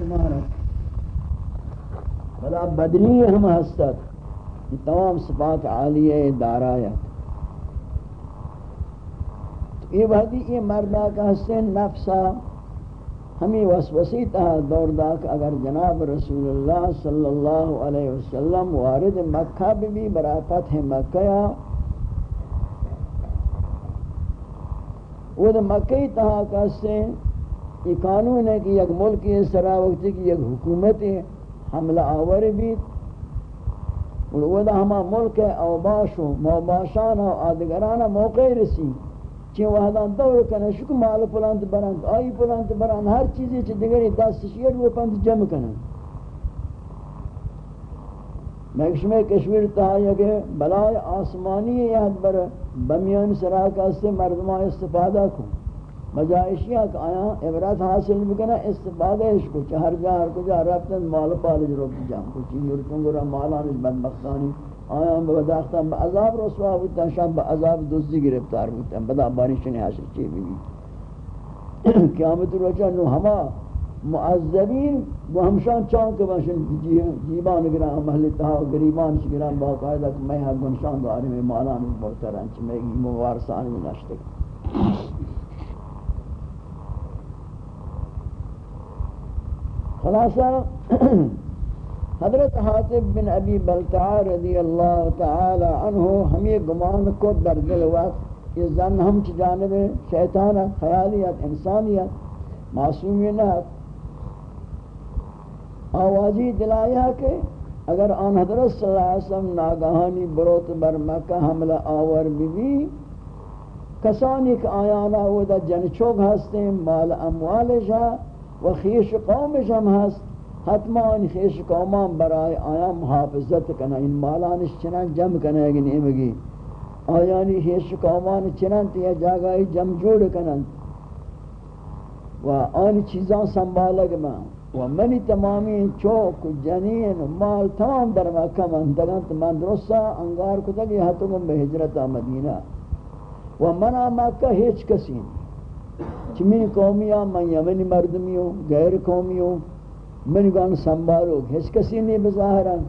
شمار بلا بدری ہم ہستت یہ تمام صفات عالیہ دارایت یہ وحدی یہ مردہ کا حسین نفسا ہمیں وسوسی تہا دور دا کہ اگر جناب رسول اللہ صلی اللہ علیہ وسلم وارد مکہ بھی برا فتح مکہ وہ دا مکہ تہا کا حسین یہ قانون ہے کہ یک ملک اس طرح وقت کی یک حکومت حملہ آور بھی۔ وہ دا ہما ملک ہے اوباش و موباشان و آدگران موقع رسی۔ چی وحدان دور کنن شکو مال پلانت برند آئی پلانت برند ہر چیزی چی دیگری دست شیر وہ پند جمع کنن میں کشمہ کشمیر تہا کہ بلائے آسمانی یاد بر، بمیان سراکہ سے مردمان استفادہ کن مجائشی ہے کہ آیاں عبرت حاصل بکنا استفادہ ہے کو کہ ہر جا ہر کجا رفتن مال پالج روک جا کو چی یورتن گرا مالان بدبختانی. آیاں ہم بہ دختن بہ عذاب رسوا بودتا شب بہ عذاب دوزی گرفتار بودتا بدا بارش نے حاصل چی بھی قیامت روچہ نو ہما معذبین وہ ہمشان چاند کے باشن. جیبان گرام محلتہا و گریبان شگرام باقاعدہ کہ میں ہر گنشان داری میں مالان بہتران چی میں مبارسانی نشتک خلاصہ، حضرت حاطب بن ابی بلتع رضی اللہ تعالی عنہ ہمیں گمان کو در دل وقت یہ زن ہم چی جانب شیطان خیالیت، انسانیت معصومیت آوازی دلایا کہ اگر آن حضرت صلی اللہ علیہ وسلم ناگہانی بروت بر مکہ حملہ آور بھی بھی کسانی کہ آیانا وہ دا جنچوک ہستے مال اموال جا و خیش قومش هم هست. حتما این خیش قومان برای آیا محافظت کنه. این مالانش چنان جمع کنه اگه نیمگی آیانی خیش قومان چنان تیا جاگائی جمع جوڑ کنن؟ و آن چیزان سنبالگ من و منی تمامی چوک جنین مال تمام در مکہ من من درستا انگار کتگی حتم به حجرت مدینہ و منا مکہ ہیچ کسی. نہیں چمین قومیاں من یمنی مردمی ہوں غیر قومی ہوں من گان سنبھالو، ہیچ کسی نہیں بظاہران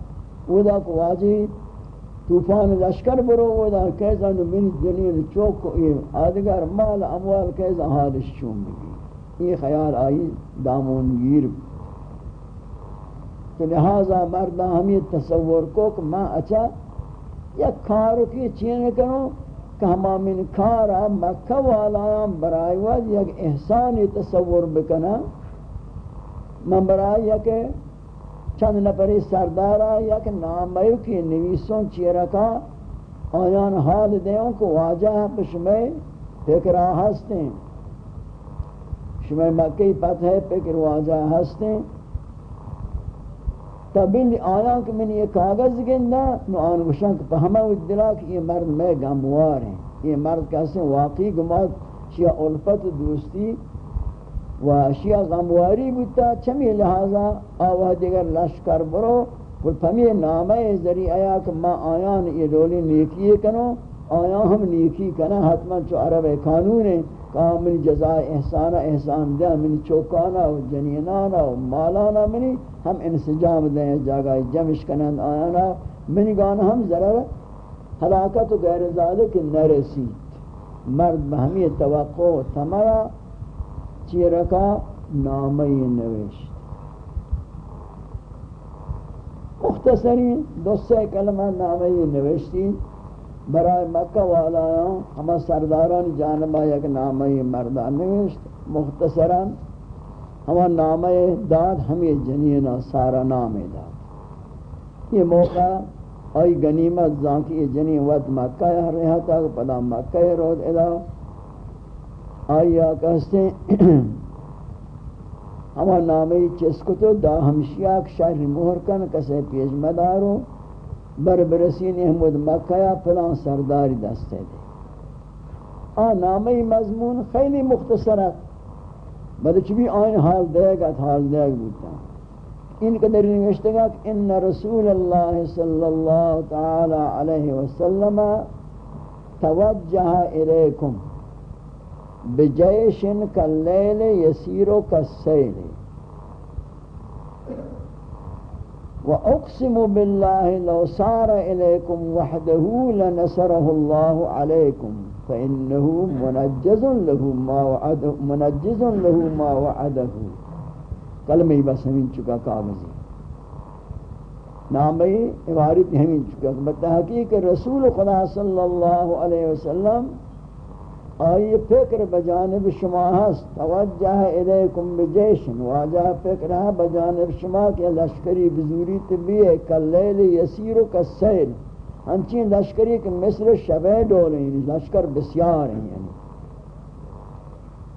اودا کو واجی طوفان لشکر برو اودا کیسا نو من جنین چوک کو یہ آدگر مال اموال کیسا حالش چون بگی۔ یہ خیال آئی دامون گیر۔ تو لہذا مردہ ہمیں تصور کو کہ میں اچھا یک کارو کی چین کروں کہ ہما من کارا مکہ والا برای وز یک احسانی تصور بکنا من برای یک چند نفری سردارا یک نامیو کی نویسون چیرکا آیان حال دیوں کو واجہ پشمے فکرہ ہستیں شمع مکہ پتہ ہے فکر واجہ ہستیں تبیل آیا کہ میں نے یہ کاغذ گندہ نو آن وشان کہ پہما ادلا کہ یہ مرد میں گموار ہیں۔ یہ مرد کہتے ہیں؟ واقعی گمات شیعہ علفت دوستی و شیعہ غمواری بودتا، چمی لہذا آوہ دیگر لشکر برو اور پمی نامہ ذریعہ کہ ما آیان یہ دولی نیکی کنو آیان ہم نیکی کنا حتما چو عرب قانون ہے کہا منی جزائے احسان دیا منی چوکانا و جنینانا و مالانا، منی ہم انسجام دیں جاگائی جمش کنند آیانا، منی گانا ہم ضرر حلاکت و غیر ذالک نرسید مرد بہمی توقع و تمرا چیرکا نامی نوشت۔ مختصری دو سے کلمہ نامی نوشتی۔ برای مکہ والایاں ہما سرداران جانبہ یک نامی مردان نوشت، مختصرا ہما نامی داد ہمیں جنینا سارا نامی داد۔ یہ موقع آئی غنیمت زانکی یہ جنین وقت مکہ رہا تھا، پدا مکہ رود ادا۔ آئی آکا ہستے ہما نامی چس دا ہمشیاک شہر مہر کن، کسے پیش مدارو۔ بر برسین احمد مکہ پلان سرداری دستے دے آ مضمون خیلی مختصرت بلچ بھی آئین حال دے گا حال دے گا بودتا ان قدر نوشتگا کہ ان رسول اللہ صلی اللہ تعالی علیہ وسلم توجہ الیکم بجیش کاللیل یسیرو کالسیل وأقسم بالله لو سار إليكم وحده لنصره الله عليكم فإنه منجز له ما وعده، منجز له ما وعده۔ کلمہ بس ہمیں چکا کاغذی۔ نام عبارت ہمیں چکا بتا بتحقیق رسول خدا صلی اللہ علیہ وسلم آئی فکر بجانب شما ہست توجہ الیکم بجیشن. واجہ فکر ہے بجانب شما کہ لشکری بزوری تبیئے کلیل یسیر و کسیل ہنچین لشکری کہ مثل شبہ ڈولے ہیں یعنی لشکر بسیار ہیں یعنی.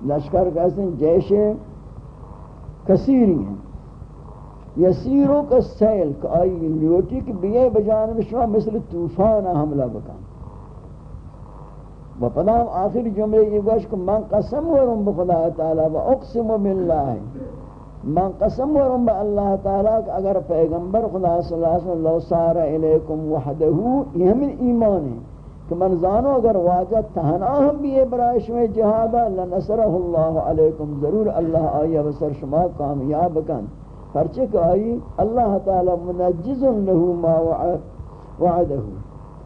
لشکر کہتے ہیں جیش کثیری ہیں. یسیرو کسیل کہ آئی لیوٹی کہ بیئے بجانب شما مثل توفان حملہ بکن. و پدام آخر جملے یہ گوش کہ من قسم ورم بخدا تعالی و اقسم باللہ من قسم ورم با اللہ تعالی کہ اگر پیغمبر خدا صلی اللہ علیہ وسلم لو سارا الیکم وحدہو یہ ہمیں ایمان ہے کہ من زانو اگر واجہ تہنا ہم بھی برائش میں جہادا لنصرہ اللہ علیکم، ضرور اللہ آئی بسر شما کامیاب کن. پرچہ کہ آئی اللہ تعالی منجز لہو ما وعدہو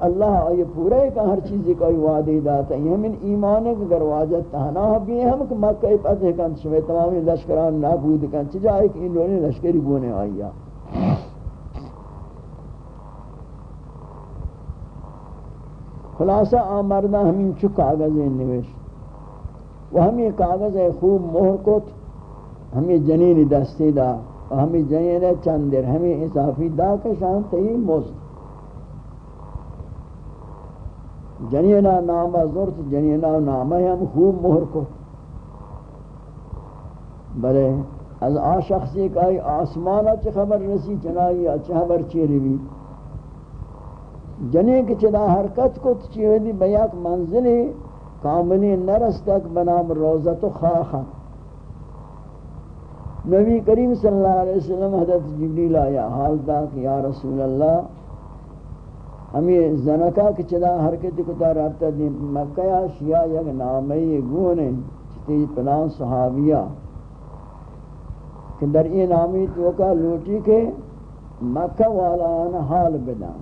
اللہ آئی پورے کا ہر چیزی کا وعدی داتا ہے۔ ہمیں ایمان ہے کہ اگر واجد تہنا بھی ہم کہ مکہ پتہ کن شمی تمامی لشکران نابود کن۔ چجائے کہ ان لوگوں لشکری بونے آئی خلاصہ آمردہ ہمیں چو کاغذیں نویش وہ ہمیں کاغذ خوب مہر کت ہمیں جنین دستی دا۔ ہمیں جنین چندر۔ ہمیں اضافی دا کے شان تہی مست۔ جنینا نام زرت جنینا نام ہم خوب مہر کو۔ بلے، از آ شخصی کا آسمانا چی خبر رسی، چنائی اچھ خبر چیری بھی جنی کی چدا حرکت کو چیوی بیاک منزلی کاملی نرستک بنام روزت و خاخا نبی کریم صلی اللہ علیہ وسلم حضرت جبریل آیا، حال دا یا رسول اللہ ہمیں زنکا کی چدا حرکت کتا رابطہ دی مکہ شیعہ یک نامی گونے چتی پلان صحابیہ کہ در ای نامی توکا لوٹی کے مکہ والا آنا حال بدان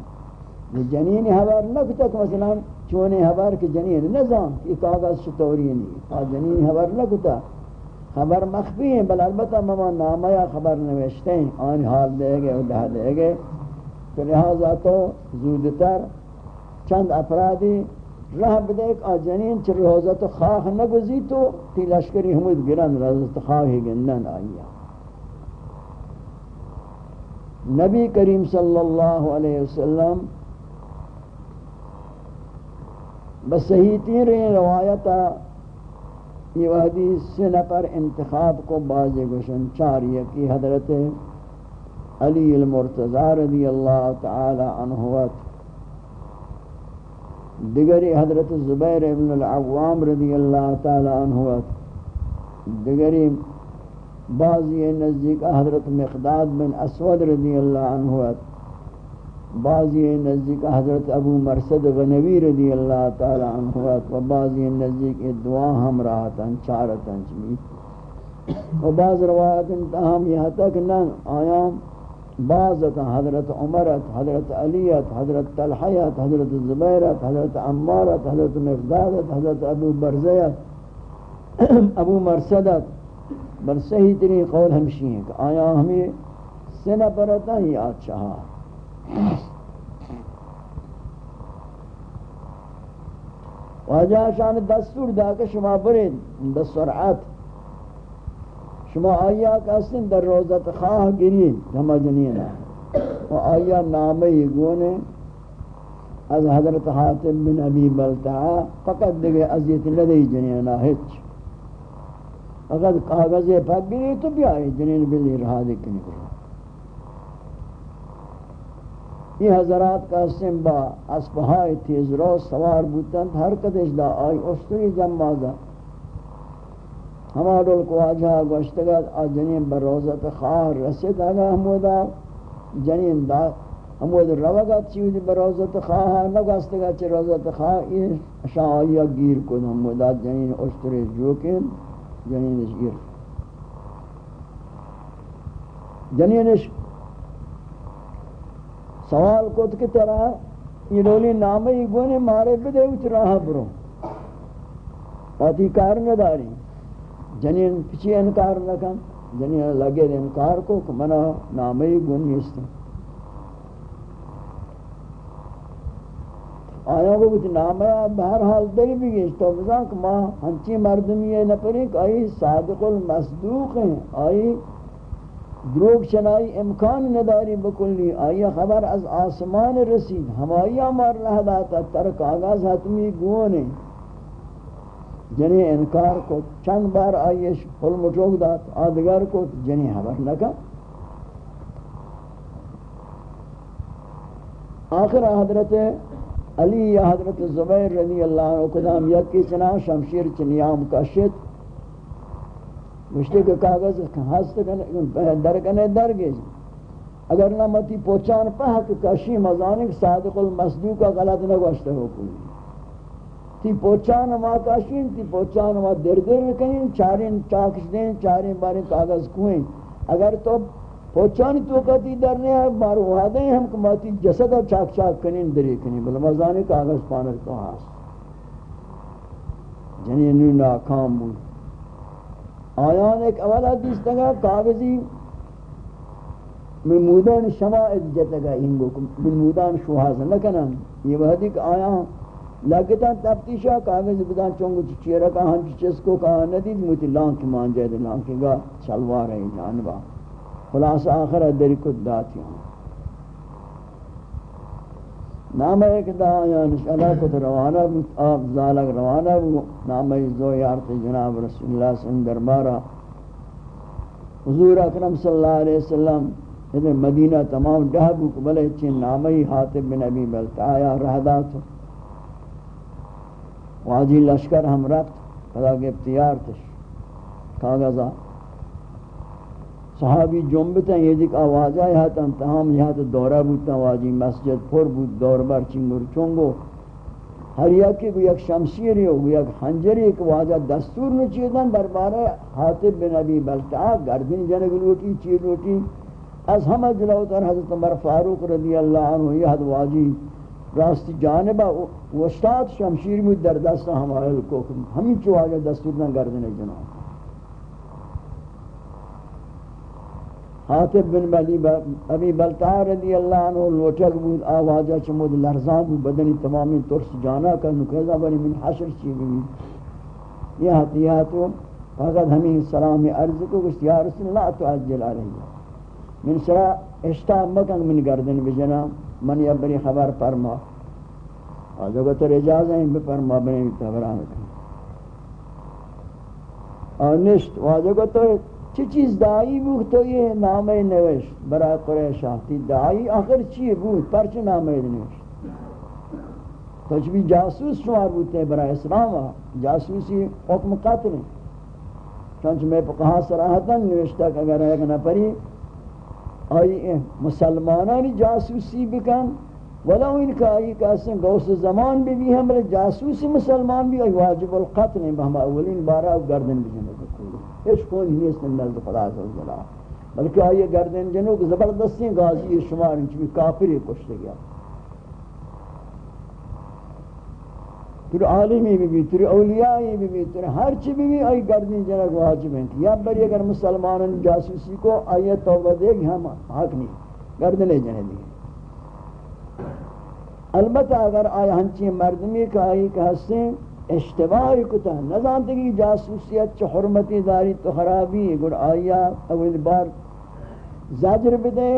یہ جنین حبر نکتا کہ مثلا چونے حبر کی جنین نظام یہ کاغذ شتوری نہیں آ جنین حبر نکتا خبر مخفی ہیں، بل البتہ مما نامیا خبر نوشتے ہیں آن حال دے گئے ادھا دے گئے تو لہذا تو زودتر چند افرادی رہ بدیک آ جنین چر روزت خواہ نگزی تو تی لشکری حمود گرن روزت خواہی گندن آئیا نبی کریم صلی اللہ علیہ وسلم بس صحیح رہی روایتا یہ حدیث سے نفر انتخاب کو باز گوشن چاریہ کی حضرت علی المرتضی رضی اللہ تعالی عنہ دیگری حضرت زبیر ابن العوام رضی اللہ تعالی عنہ دیگری بعضی نزدیک حضرت مقداد بن اسود رضی اللہ عنہ بعضی نزدیک حضرت ابو مرسد غنوی رضی اللہ تعالی عنہ و بعضی نزدیک دعا ہم راہتاں، چارتاں چمی و بعض روایت انتہام یہاں تک نہ آیام بعض حضرت عمرت حضرت علیت حضرت طلحیت حضرت زبیرت حضرت عمارت حضرت مقدادت حضرت أبو برزیت أبو مرسدت بل صحیح ترین قول ہمشی ہیں کہ آیا ہمیں سنہ پرتا ہی آج چاہا واجہ شان دستور دا کہ شما برید بسرعت شما آیا کسن در روزت خواہ گرین ہما جنین و آیا نامی گونے از حضرت حاتم بن ابی بلتعا فقط دیگے عزیت ندی جنین ہچ اگر کاغذ پھک گری تو بیائی جنین بلی رہا دیکھنے کو یہ حضرات کا سن با اسپہائی تیز رو سوار بوتن ہر قدش دا آئی اشتری جمع دا ہمارا کو آجا گوشتگت آ جنین بر خواہ رسید آگا ہمودا، جنین دا ہمود روگت چیوزی بر روزت خواہ نگوستگت چی روزت خواہ یہ اشاہ آیا گیر کن ہمودا، جنین اشتر جوکن جنین گیر۔ جنینش سوال کو کہ ترا یہ رولی نامے گونے مارے بدے ات راہ برو۔ پاتی کار نہ داری جنین پچھی انکار نہ کن جنین لگے انکار کو کہ منا نامے گون نیست آیا کو کچھ نامے بہرحال دل بھی گئے تو بزان کہ ماں ہنچی مردمی ہے نہ پری کہ آئی صادق المصدوق ہیں، آئی دروگ شنائی امکان نداری بکلی آیا خبر از آسمان رسید، ہمائی مار رہ داتا ترک آغاز حتمی گونے۔ جنہیں انکار کو چند بار آئیش حلم ٹوک دات آدگر کو جنہیں حبر لگا آخر حضرت علی یا حضرت زبیر رضی اللہ عنہ قدام یکی چنا شمشیر چنیام کشت مشتے کے کاغذ ہست کنے در گئے اگر نہ متی پوچان پہ کہ کشی، مزانک صادق المصدوق کا غلط نہ گوشتے ہو کوئی تی پوچان ما کاشین، تی پوچان ما در در کنین چارین چاکش دیں، چارین بارین کاغذ کوئیں۔ اگر تو پوچانی تو کتی در نہیں ہے مارو وعدے ہم کماتی جسد اور چاک چاک کنین دری کنین بل مزانی کاغذ پانر تو ہاس۔ جنین ناکام بود آیان ایک اولا دیستگا کاغذی ممودان شمائد جتگا انگو ممودان شوحاز نکنن یہ وحدی کہ آیان لگتا تفتیشا کاغذ بدان چونگو چی رکا ہم چیز کو کہا ندید موتی لانک مان جائے دے لانکی گا چلوار ہے جانبا خلاص آخر دری کد داتی ہوں نام ایک دا آیان شلا کت روانہ بود آب زالک روانہ بود نام زوی عرط جناب رسول اللہ صلی اللہ دربارہ حضور اکرم صلی اللہ علیہ وسلم ادھر مدینہ تمام ڈہ بک بلے چین نامی حاتب بن ابی بلتایا رہداتو واجی لشکر ہم رفت، خدا کے اختیار تش، کاغذہ۔ صحابی جنبتا یہ دیکھ آوازہ یہاں تا انتہام یہاں تا دورہ بودتا، واجی مسجد پر بود، دور بر چنگر چونگو ہر یکی کو یک شمشیری ہو، یک حنجری، ایک واجہ دستور نو چیدن بربارہ حاطب بن ابی بلتعا گردن جنگ لوٹی چیر لوٹی از ہمہ جلوتر حضرت عمر فاروق رضی اللہ عنہ، یہ حد واجی راستی جانبہ وشتاد شمشیر مود در دست ہمائل کو ہمیں چو آجا دستور نہ گردن جناب. حاتب بن بلی ابی بلتع رضی اللہ عنہ لوٹک بود آوازہ چمود لرزان بود، بدنی تمامی ترس جانا کر نکیزہ بنی من حشر چی بھی یہ حتیاتو فقط ہمیں سلام عرض کو کچھ یا رسول اللہ تو عجل علیہ. من سرا اشتاب مکن من گردن بجنا من یا بری خبر فرما. آجو کو تو رجاز ہیں بپرما بنی تبران کن اور نشت واجو کو تو چی چیز دائی بود تو یہ نامے نوشت برای قریشہ تی دائی آخر چی بود پرچ نامے نوشت؟ تو چی بھی جاسوس شمار بودتے برای اسلام جاسوسی حکم قتل چونچ میں کہاں سراحتا نوشتا کہ اگر ایک نپری آئی مسلمانانی جاسوسی بکن ولو ان کا آئی کہ گوس زمان بھی بھی ہمارے جاسوسی مسلمان بھی، آئی واجب القتل ہیں بہم اولین بارہ گردن بجنے ہیچ کوئی نہیں اس نزد خدا عز و بلکہ آئیے گردن جنو کو زبردستی غازی شمار انچ بھی کافر کشتے گیا۔ تر عالمی بھی بھی تر اولیائی بھی بھی تر ہر چی بھی بھی آئی گردن جنگ واجب ہیں۔ یا بری اگر مسلمان جاسوسی کو آئیے توبہ دے گی، ہم حق نہیں۔ گردن جنگ دی البتہ اگر آئی ہنچی مردمی کا آئی کہ ہستیں اشتباہ کتا نظانتے کہ جاسوسیت چھ حرمتی داری تو خرابی گر آیا اول بار زجر بدے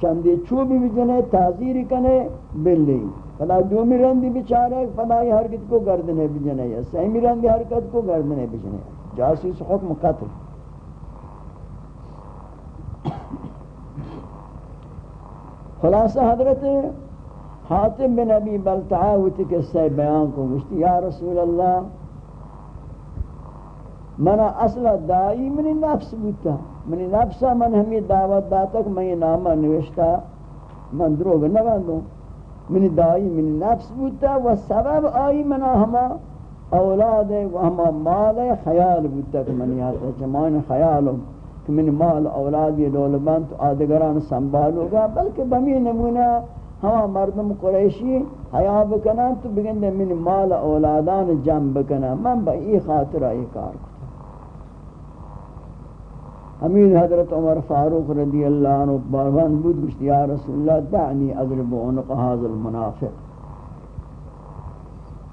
چندی چوبی بجنے تازیر کنے بلی فلا دومی رندی بچارے فلا یہ حرکت کو گردنے بجنے، یا سہمی رندی حرکت کو گردنے بجنے۔ جاسوس حکم قتل۔ خلاصہ حضرت حاتم بن ابی بلتعاوتی کے سے بیان کو گشتی یا رسول اللہ، منا اصل دائی منی نفس بوتا۔ منی نفسا من ہمی دعوت داتا کہ میں یہ نامہ نوشتا، من دروگ نبندوں۔ منی دائی منی نفس بوتا و سبب آئی منا ہما اولاد و ہما مال خیال بوتا کہ منی آتا چمان خیالوں کہ من مال اولاد یہ دولبان تو آدگران سنبھالو گا بلکہ بمی نمونہ ہما مردم قریشی حیا بکنن تو بگن من مال اولادان جمع بکنن من با ای خاطر ای کار کتا امین حضرت عمر فاروق رضی اللہ عنہ باروان بود گشت، یا رسول اللہ، دعنی اضرب عنق هذا المنافق.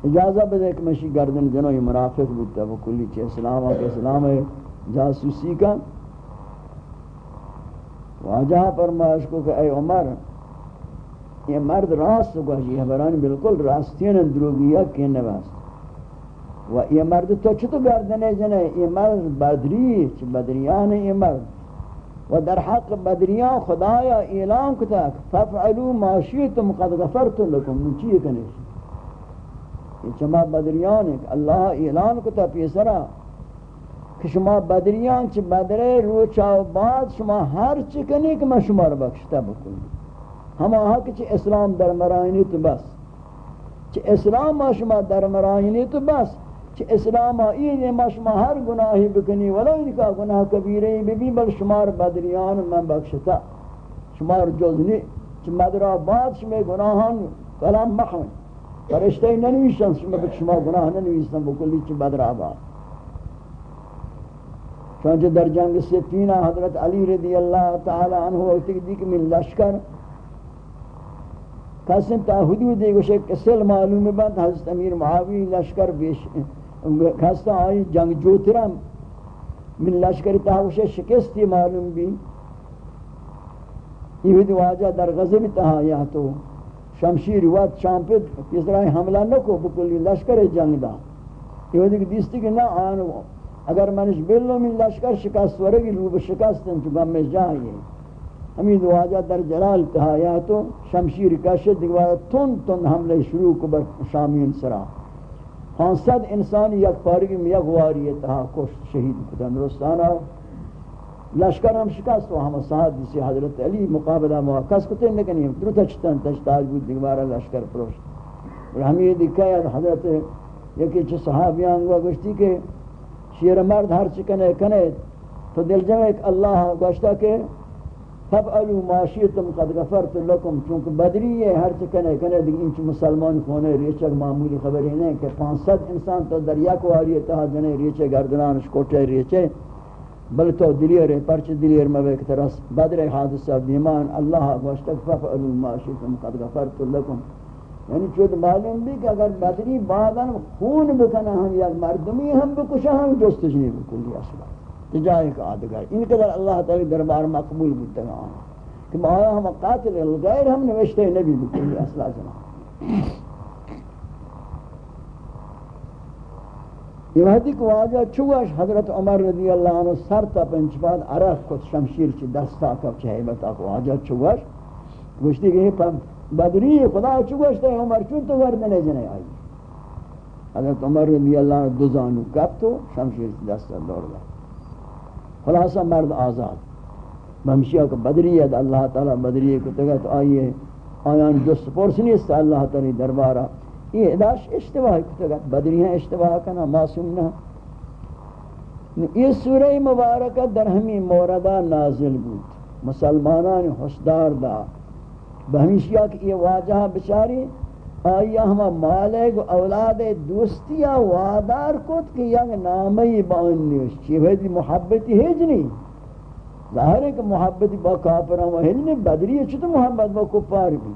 اجازہ بدے کہ مشی گردن جنو یہ منافق بودتا وہ کلی چھ اسلام آکے اسلام ہے جاسوسی کا. واجہ فرمائش کو کہ اے عمر، یہ مرد راست گوش یہ بران بالکل راستین دروگیا کہ نواست و یہ مرد تو چھتو گردنے جنے یہ مرد بدری چھ بدریان یہ مرد؟ و در حق بدریان خدایا اعلان کتا ففعلو ما شیتم قد غفرت لکم. من چیئے کنیش یہ چما بدریان ہے اللہ اعلان کتا پیسرا. کہ شما بدریان چھ بدرے روچا و بعد شما ہر چکنی کہ میں شما رو بخشتا بکنی ہما حق چھ اسلام در مرائنی تو بس. چھ اسلام ما شما در مرائنی تو بس. چھ اسلام آئین ما شما ہر گناہی بکنی، ولو انکا گناہ کبیرے بی بی بل شمار بدریان من بخشتا۔ شمار جزنی چھ مدرہ بعد شما گناہان کلام محمد فرشتے ننویشن شما بک شما گناہ ننویشن بکلی چھ بدرہ بعد چونچہ در جنگ ستینہ حضرت علی رضی اللہ تعالی عنہ وقتی دیکھ من لشکر، کسن تا حدود گوشے کسل معلوم بند، حضرت امیر معاوی لشکر بیش کستا آئی، جنگ جوترم. من لشکر تا شکستی معلوم بھی یہ بھی واجہ در غزب تہا یا تو. شمشیر وقت شامپت کس طرح حملہ نکو بکلی لشکر جنگ دا. یہ بھی دیستی کہ نہ آنو. اگر منش بلو من لشکر شکست ورگی، لوب شکستن تو گم جائیے ہمیں دواجہ در جلال تہایاتو شمشیر کشت دیگوارا تن تن حملے شروع کو بر شامین سرا. پانسد انسان یک پارگی میں یک واری تہا کشت شہید کتا نرستانا لشکر ہم شکست و ہم صاحب جسی حضرت علی مقابلہ موقع کتے لیکن یہ درو تچتن تچتاج بود، دیگوارا لشکر پروشت اور ہمیں یہ دیکھا ہے حضرت یکی چھ صحابیان گوا گشتی کہ شیر مرد ہر چکنے کنے تو دل جمع ایک اللہ گوشتا کہ فبعلوا ما شئتم قد غفرت لكم چونکہ بدری ہے ہر چکنے کنے دیکھ انچ مسلمان کونے ریچک معمولی خبری نہیں کہ 500 انسان تو دریا کو آری تہا جنے ریچے گردنانش کوٹے ریچے بل تو دلیر ہے پرچ دلیر میں ایک طرح بدر حادثہ دیمان اللہ گوشتک فبعلوا ما شئتم قد غفرت لكم یعنی چود معلوم بھی کہ اگر بدری بعداً خون بکنا ہم یا مردمی ہم بکشا ہم جستجنی بکلی اصلا جائے کا آدھگر۔ ان قدر اللہ تعالی دربار مقبول بودتا گا کہ مایا ہم ہاں، قاتل الغیر ہم نوشتے نبی بکلی اصلا جنا یہ وحدی کو واجہ چوش حضرت عمر رضی اللہ عنہ سر تا پنچ بعد عرف کت شمشیر چی دستا کب چی حیبتا کو واجہ چوش گوشتی کہ بدری خدا چوش تا عمر، چون تو گردنے جنے آئی۔ حضرت عمر رضی اللہ عنہ دو زانو کب تو شمشیر چی دستا دور دا خلاصہ مرد آزاد۔ ممشیہ کو بدریت اللہ تعالی بدریت کو تگا تو آئیے۔ آیان جو سپورس نہیں اس اللہ تعالی دربارہ۔ یہ اداش اشتباہ کو تگا بدریاں اشتباہ کنا، معصوم نہ۔ یہ سورہ مبارکہ در ہمی موردہ نازل بود۔ مسلمانان حسدار دا۔ بہمیشیہ کہ یہ واجہ بچاری آیا ہما مالک اولاد دوستیا وادار کت کہ یک نامی بان نیوش؟ چی ہوئی محبتی ہے جنی ظاہر ہے کہ محبتی با کافران و ہلنی بدری ہے چھتو محبت با کپار بھی۔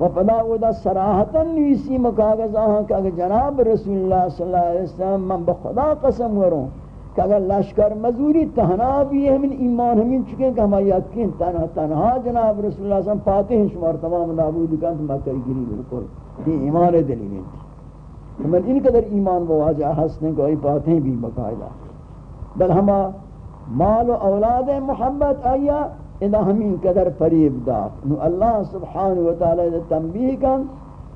و پدا او دا سراحتا نیسی مکاغذ آہاں کہ اگر جناب رسول اللہ صلی اللہ علیہ وسلم، من بخدا قسم وروں کہ اگر لشکر مزوری تہنا بھی ہے ہمیں ایمان ہمیں چکے کہ ہمیں یقین تنہا تنہا، جناب رسول اللہ صلی اللہ علیہ وسلم فاتح شمار تمام نابود کن تو مکہ گری بالکل۔ یہ ایمان دلیل ہے میں ان قدر ایمان بواجہ حسن کو ای فاتح بھی بقاعدہ بل ہما مال و اولاد محبت آیا، اذا ہمیں قدر فریب دا نو اللہ سبحانہ وتعالی تنبیہ کن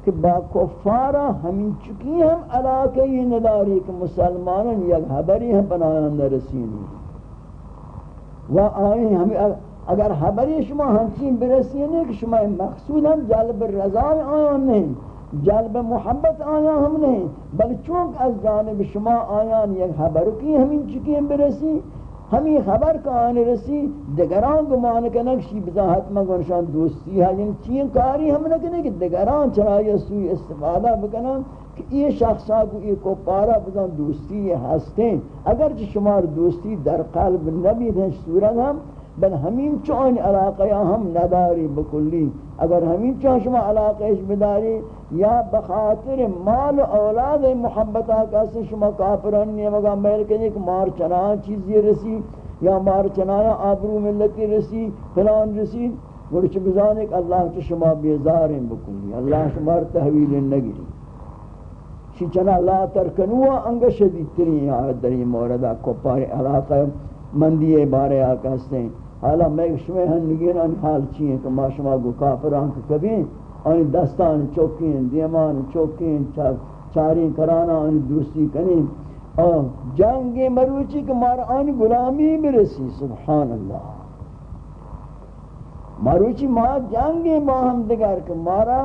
کہ با کفارا ہمیں چکی ہم علاقی نداری کہ مسلمانان یک حبری ہم بنایان رسینی و آئین ہمیں اگر حبری شما ہنچین برسینی کہ شما مقصود ہم جلب رضا آیان نہیں جلب محبت آیان ہم نہیں بل چونک از جانب شما آیان یک حبر کی ہمیں چکی ہم برسی ہمیں خبر کا آنے رسی، دگران گمان کنک شی بزاحت مگرشان دوستی ہے یعنی چین کاری ہم نہ کنے کہ دگران چرا سوی استفادہ بکنن کہ یہ شخصا کو یہ کو پارا بزن دوستی ہستیں اگر شمار دوستی در قلب نبی دیں صورت ہم بل ہمین چون علاقہ ہم نداری بکلی. اگر ہمین چون شما علاقہ اس بداری، یا بخاطر مال اولاد محبت آقا شما کافران نہیں مگا میل کہ مار چنان چیزی رسی، یا مار چنان آبرو ملتی رسی، فلان رسی گرچ بزانے کہ اللہ کے شما بیزاریں بکلی. اللہ شما تحویل نگری شی چنا لا ترکنوا انگ شدید ترین آیت در موردہ کپار علاقہ مندی بارے آقا سے حالا میں شما ہن نگین ان حال چیئے کہ ما شما گو کافران کو کبھی ان دستان چوکین دیمان چوکین چارین کرانا ان دوستی کنین جنگ مروچی کہ مار آن غلامی برسی، سبحان اللہ۔ مروچی ما جنگ ما ہم دگر کہ مارا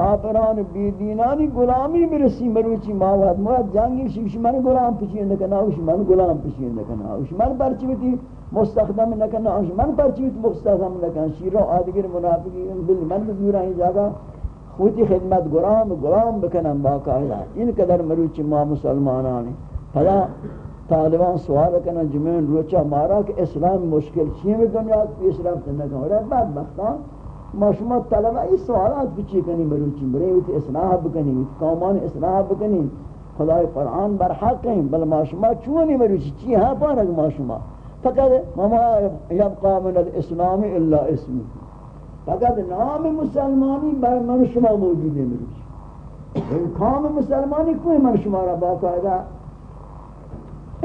کافران بی دینانی غلامی برسی، مروچی ما واد جنگی شیش من غلام پشین کنا وش من غلام پشین کنا وش من پرچی بیتی، مستخدم نکنا وش من پرچی بیتی، مستخدم نکنا شیرو، آدگر، منافقی، بل من بدورا ہی جاگا خودی خدمت غلام غلام بکنم باقاعدہ، این قدر مروچی ما مسلمانانی، پدا طالبان سوال کنا جمعین روچا مارا کہ اسلام مشکل چیئے، دنیا، پیش رفت نکنا اور بعد بختان ما شما طلبہ اس سوالات بچی کنی مروچی برے ویت اصلاح بکنی ویت قومان اصلاح بکنی خدای قرآن بر حق بل ما شما چونی مروچی چی ہاں پارک ما شما؟ فقط مما یبقا من الاسلام الا اسمی فقط نام مسلمانی بر من شما موجود ہے مروچی کام مسلمانی کوئی من شما را باقاعدہ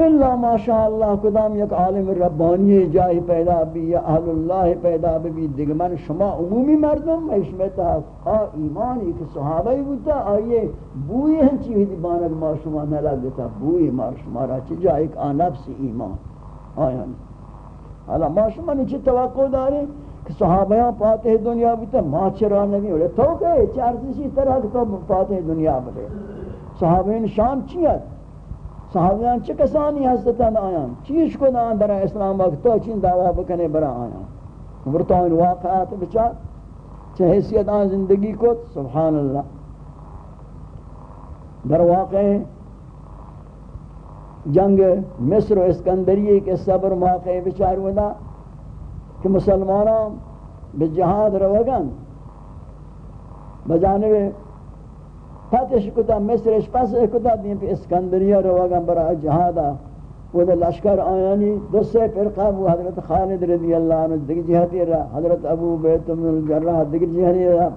الا ماشاء اللہ قدام یک عالم ربانی جاہی پیدا بھی یا اہل اللہ پیدا بھی دیگر شما عمومی مردم اشمتا آ ایمانی کہ صحابہ ہی بودتا آئیے بوئی ہیں چیوی دی بانک ما شما نہ لگتا بوئی ما شما را چی جا ایک آنفس ایمان. آیا نہیں حالا ما شما نیچے توقع دارے کہ صحابیاں پاتح دنیا بودتا، ما چرا نبی ہوئے تو کہ چارزشی طرح کہ تو پاتح دنیا بودے صحابین شان چیت صحابیان چه کسانی هستند آیان؟ چیش کن آن در اسلام وقت؟ تو چین دعوا بکنه برا آیان؟ ورطا این واقعات بچار؟ چه حیثیت آن زندگی کت؟ سبحان اللہ در واقع جنگ مصر و اسکندریه کے صبر واقع بچار ودا کہ مسلمانان بجہاد روگن. بجانب فتش کتا مصرش پس کتا دین پی اسکندریہ رو برا جہادا وہ لشکر آیانی دو سے فرقہ وہ حضرت خالد رضی اللہ عنہ دیگر جہتی رہا حضرت ابو بیت من الجرہ دیگر جہتی رہا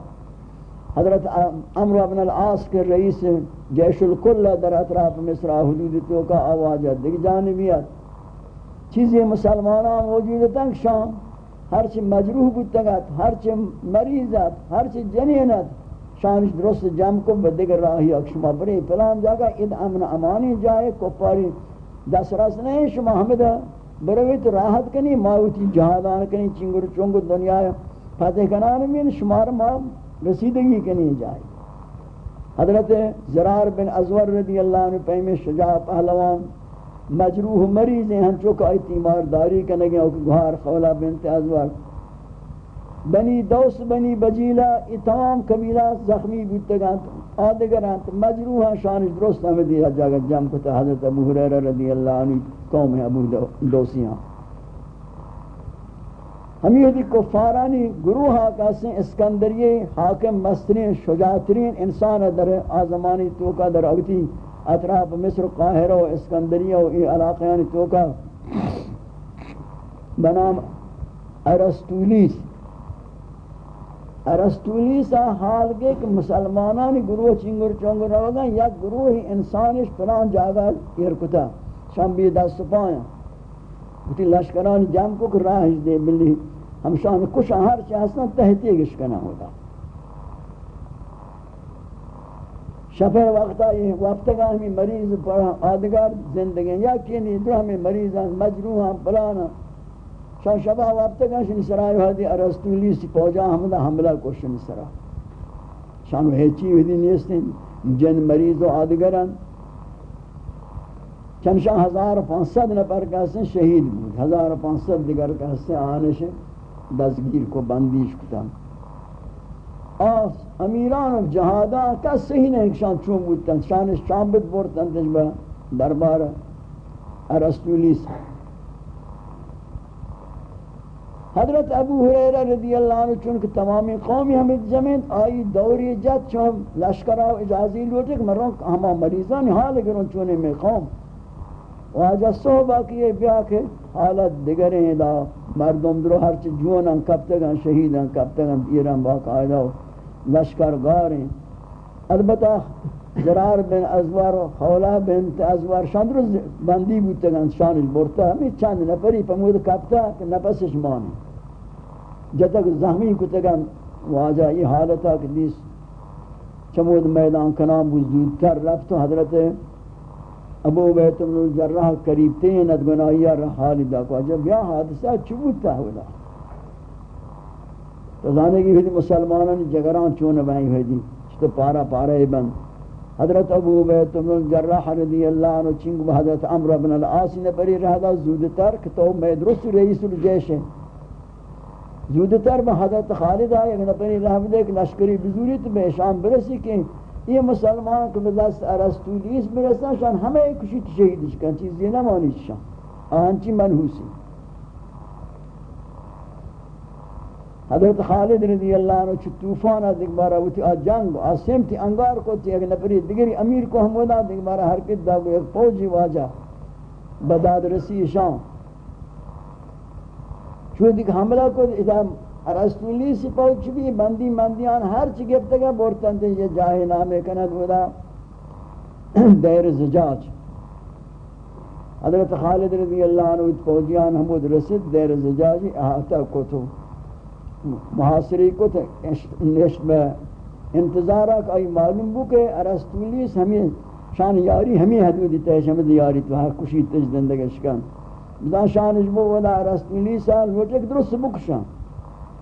حضرت عمر بن العاص کے رئیس جیش الکل در اطراف مصر حدود تو کا آواز ہے دیگر جانبیت چیزیں مسلمانان موجود تنگ شام ہرچی مجروح بودتگت ہرچی مریضت ہرچی جنینت شانش درست جمع کو بدگر راہی اک شما بری پلان جاگا اد امن امانی جائے کو دس رس نہیں شما حمد برویت راحت کنی ماوتی جہادان کنی چنگر چنگ دنیا فتح کنان مین شمار ما رسیدگی کنی جائے حضرت زرار بن ازور رضی اللہ عنہ پہمی شجاع پہلوان، مجروح مریض ہیں، ہم چوکا ایتیمار داری کنگے اوک گوھار خولا بنت ازور. بنی دوس، بنی بجیلہ یہ قبیلہ زخمی بودتگانت آدگرانت مجروحا شانش درست ہمیں دیا جاگا جم کتا حضرت ابو حریر رضی اللہ عنہ، قوم ہے ابو دوسیاں ہمیں یہ کفارانی گروہ آقا اسکندریے، حاکم مسترین شجاعترین انسان در آزمانی توکا در اگتی اطراف مصر قاہرہ و اسکندریہ و ای علاقیانی توکا، بنام ارسطولیس ارسطولی سا حال کے کہ مسلمانان گروہ چنگر چنگر روگا یا گروہ انسانش پران جاگا ارکتا شام بھی دست پایا۔ اتی لشکران جام کو کہ راہش دے بلی ہم شان کش ہر چاہستان تحتی گشکنا ہوتا شفر وقتا یہ وقتگا ہمیں مریض پڑھا آدگار زندگی، یا کینی دو ہمیں مریضان، مجروحان پلانا شان شبہ وقت کا شن سرائے ہدی ارسطولی سی پوجا حملہ حملہ کو شن سرا. شان ہیچی ودی نیستن جن مریض و آدگران چنشان ہزار پانسد نفر کہتے ہیں شہید بود. ہزار پانسد دیگر کہتے ہیں آنش دستگیر کو بندیش کتا آس امیران جہادا کس ہی نہیں شان چون بودتا شان شامبت بورتا تجبہ دربار ارسطولی سے حضرت ابو حریرہ رضی اللہ عنہ چونکہ تمامی قومی ہمیں جمعیت آئی دوری جت چون لشکرہ و اجازی لوٹے کہ مروں ہما مریضان حال گروں چونے میں قوم۔ واجہ صحبہ کیے بیا کے حالت دگریں دا مردم درو ہر چی جوناں کب تگاں شہیداں کب تگاں ایران باقاعدہ لشکر گاریں البتہ زرار بن ازوار و خولا بن ازوار شان روز بندی بودتگن شانش برتا. ہمیں چند نفری پمود کپتا کہ نفسش مانی. جتک زہمی کتگن واجہ یہ حالتا کہ دیس چمود میدان کنام بزدودتر رفت و حضرت ابو بیت من الجرح قریب تینت گناہی حالی دا جب یا حادثہ چبوتا ہولا تو زانے کی بھی مسلمانان جگران چون بہی ہوئی دی پارا پارا ہی بند حضرت ابو بیت بن جراح رضی اللہ عنہ چنگ با حضرت عمرو بن العاص نے بری رہا زودتر کہ تو میں درست رئیس الجیش ہے زودتر میں حضرت خالد آئے کہ نبنی رحم دے کہ لشکری بزوری تو بے شام برسی کہ یہ مسلمان کو بدست ارسطولیس برسا شان ہمیں کشی شہید کن چیزی نہ مانی شان۔ آنچی منحوسی۔ حضرت خالد رضی اللہ عنہ چھ طوفان دیکھ بارا وتی آ جنگ آ سمتی انگار کو تی اگر نپری دیگری امیر کو ہم ودا دیکھ بارا حرکت دا کو ایک فوجی واجہ بداد رسی شام۔ چون دیکھ حملہ کو اذا رسولی سی پوچ بھی، بندی مندیان ہر چی گفتگا بورتن تے یہ جاہی نامے کند ودا۔ دیر زجاج۔ حضرت خالد رضی اللہ عنہ فوجیان حمود رسید، دیر زجاجی، احاطہ کو تو۔ محاصری کو تھے۔ نشت میں انتظارہ کا آئی معلوم بو کہ ارسطولیس ہمیں شان یاری ہمیں حدودی تیش ہمیں یاری تو ہر کشی تج دندگی شکن۔ بدا شانش بو ودا ارسطولیس آل وچک درست بکشان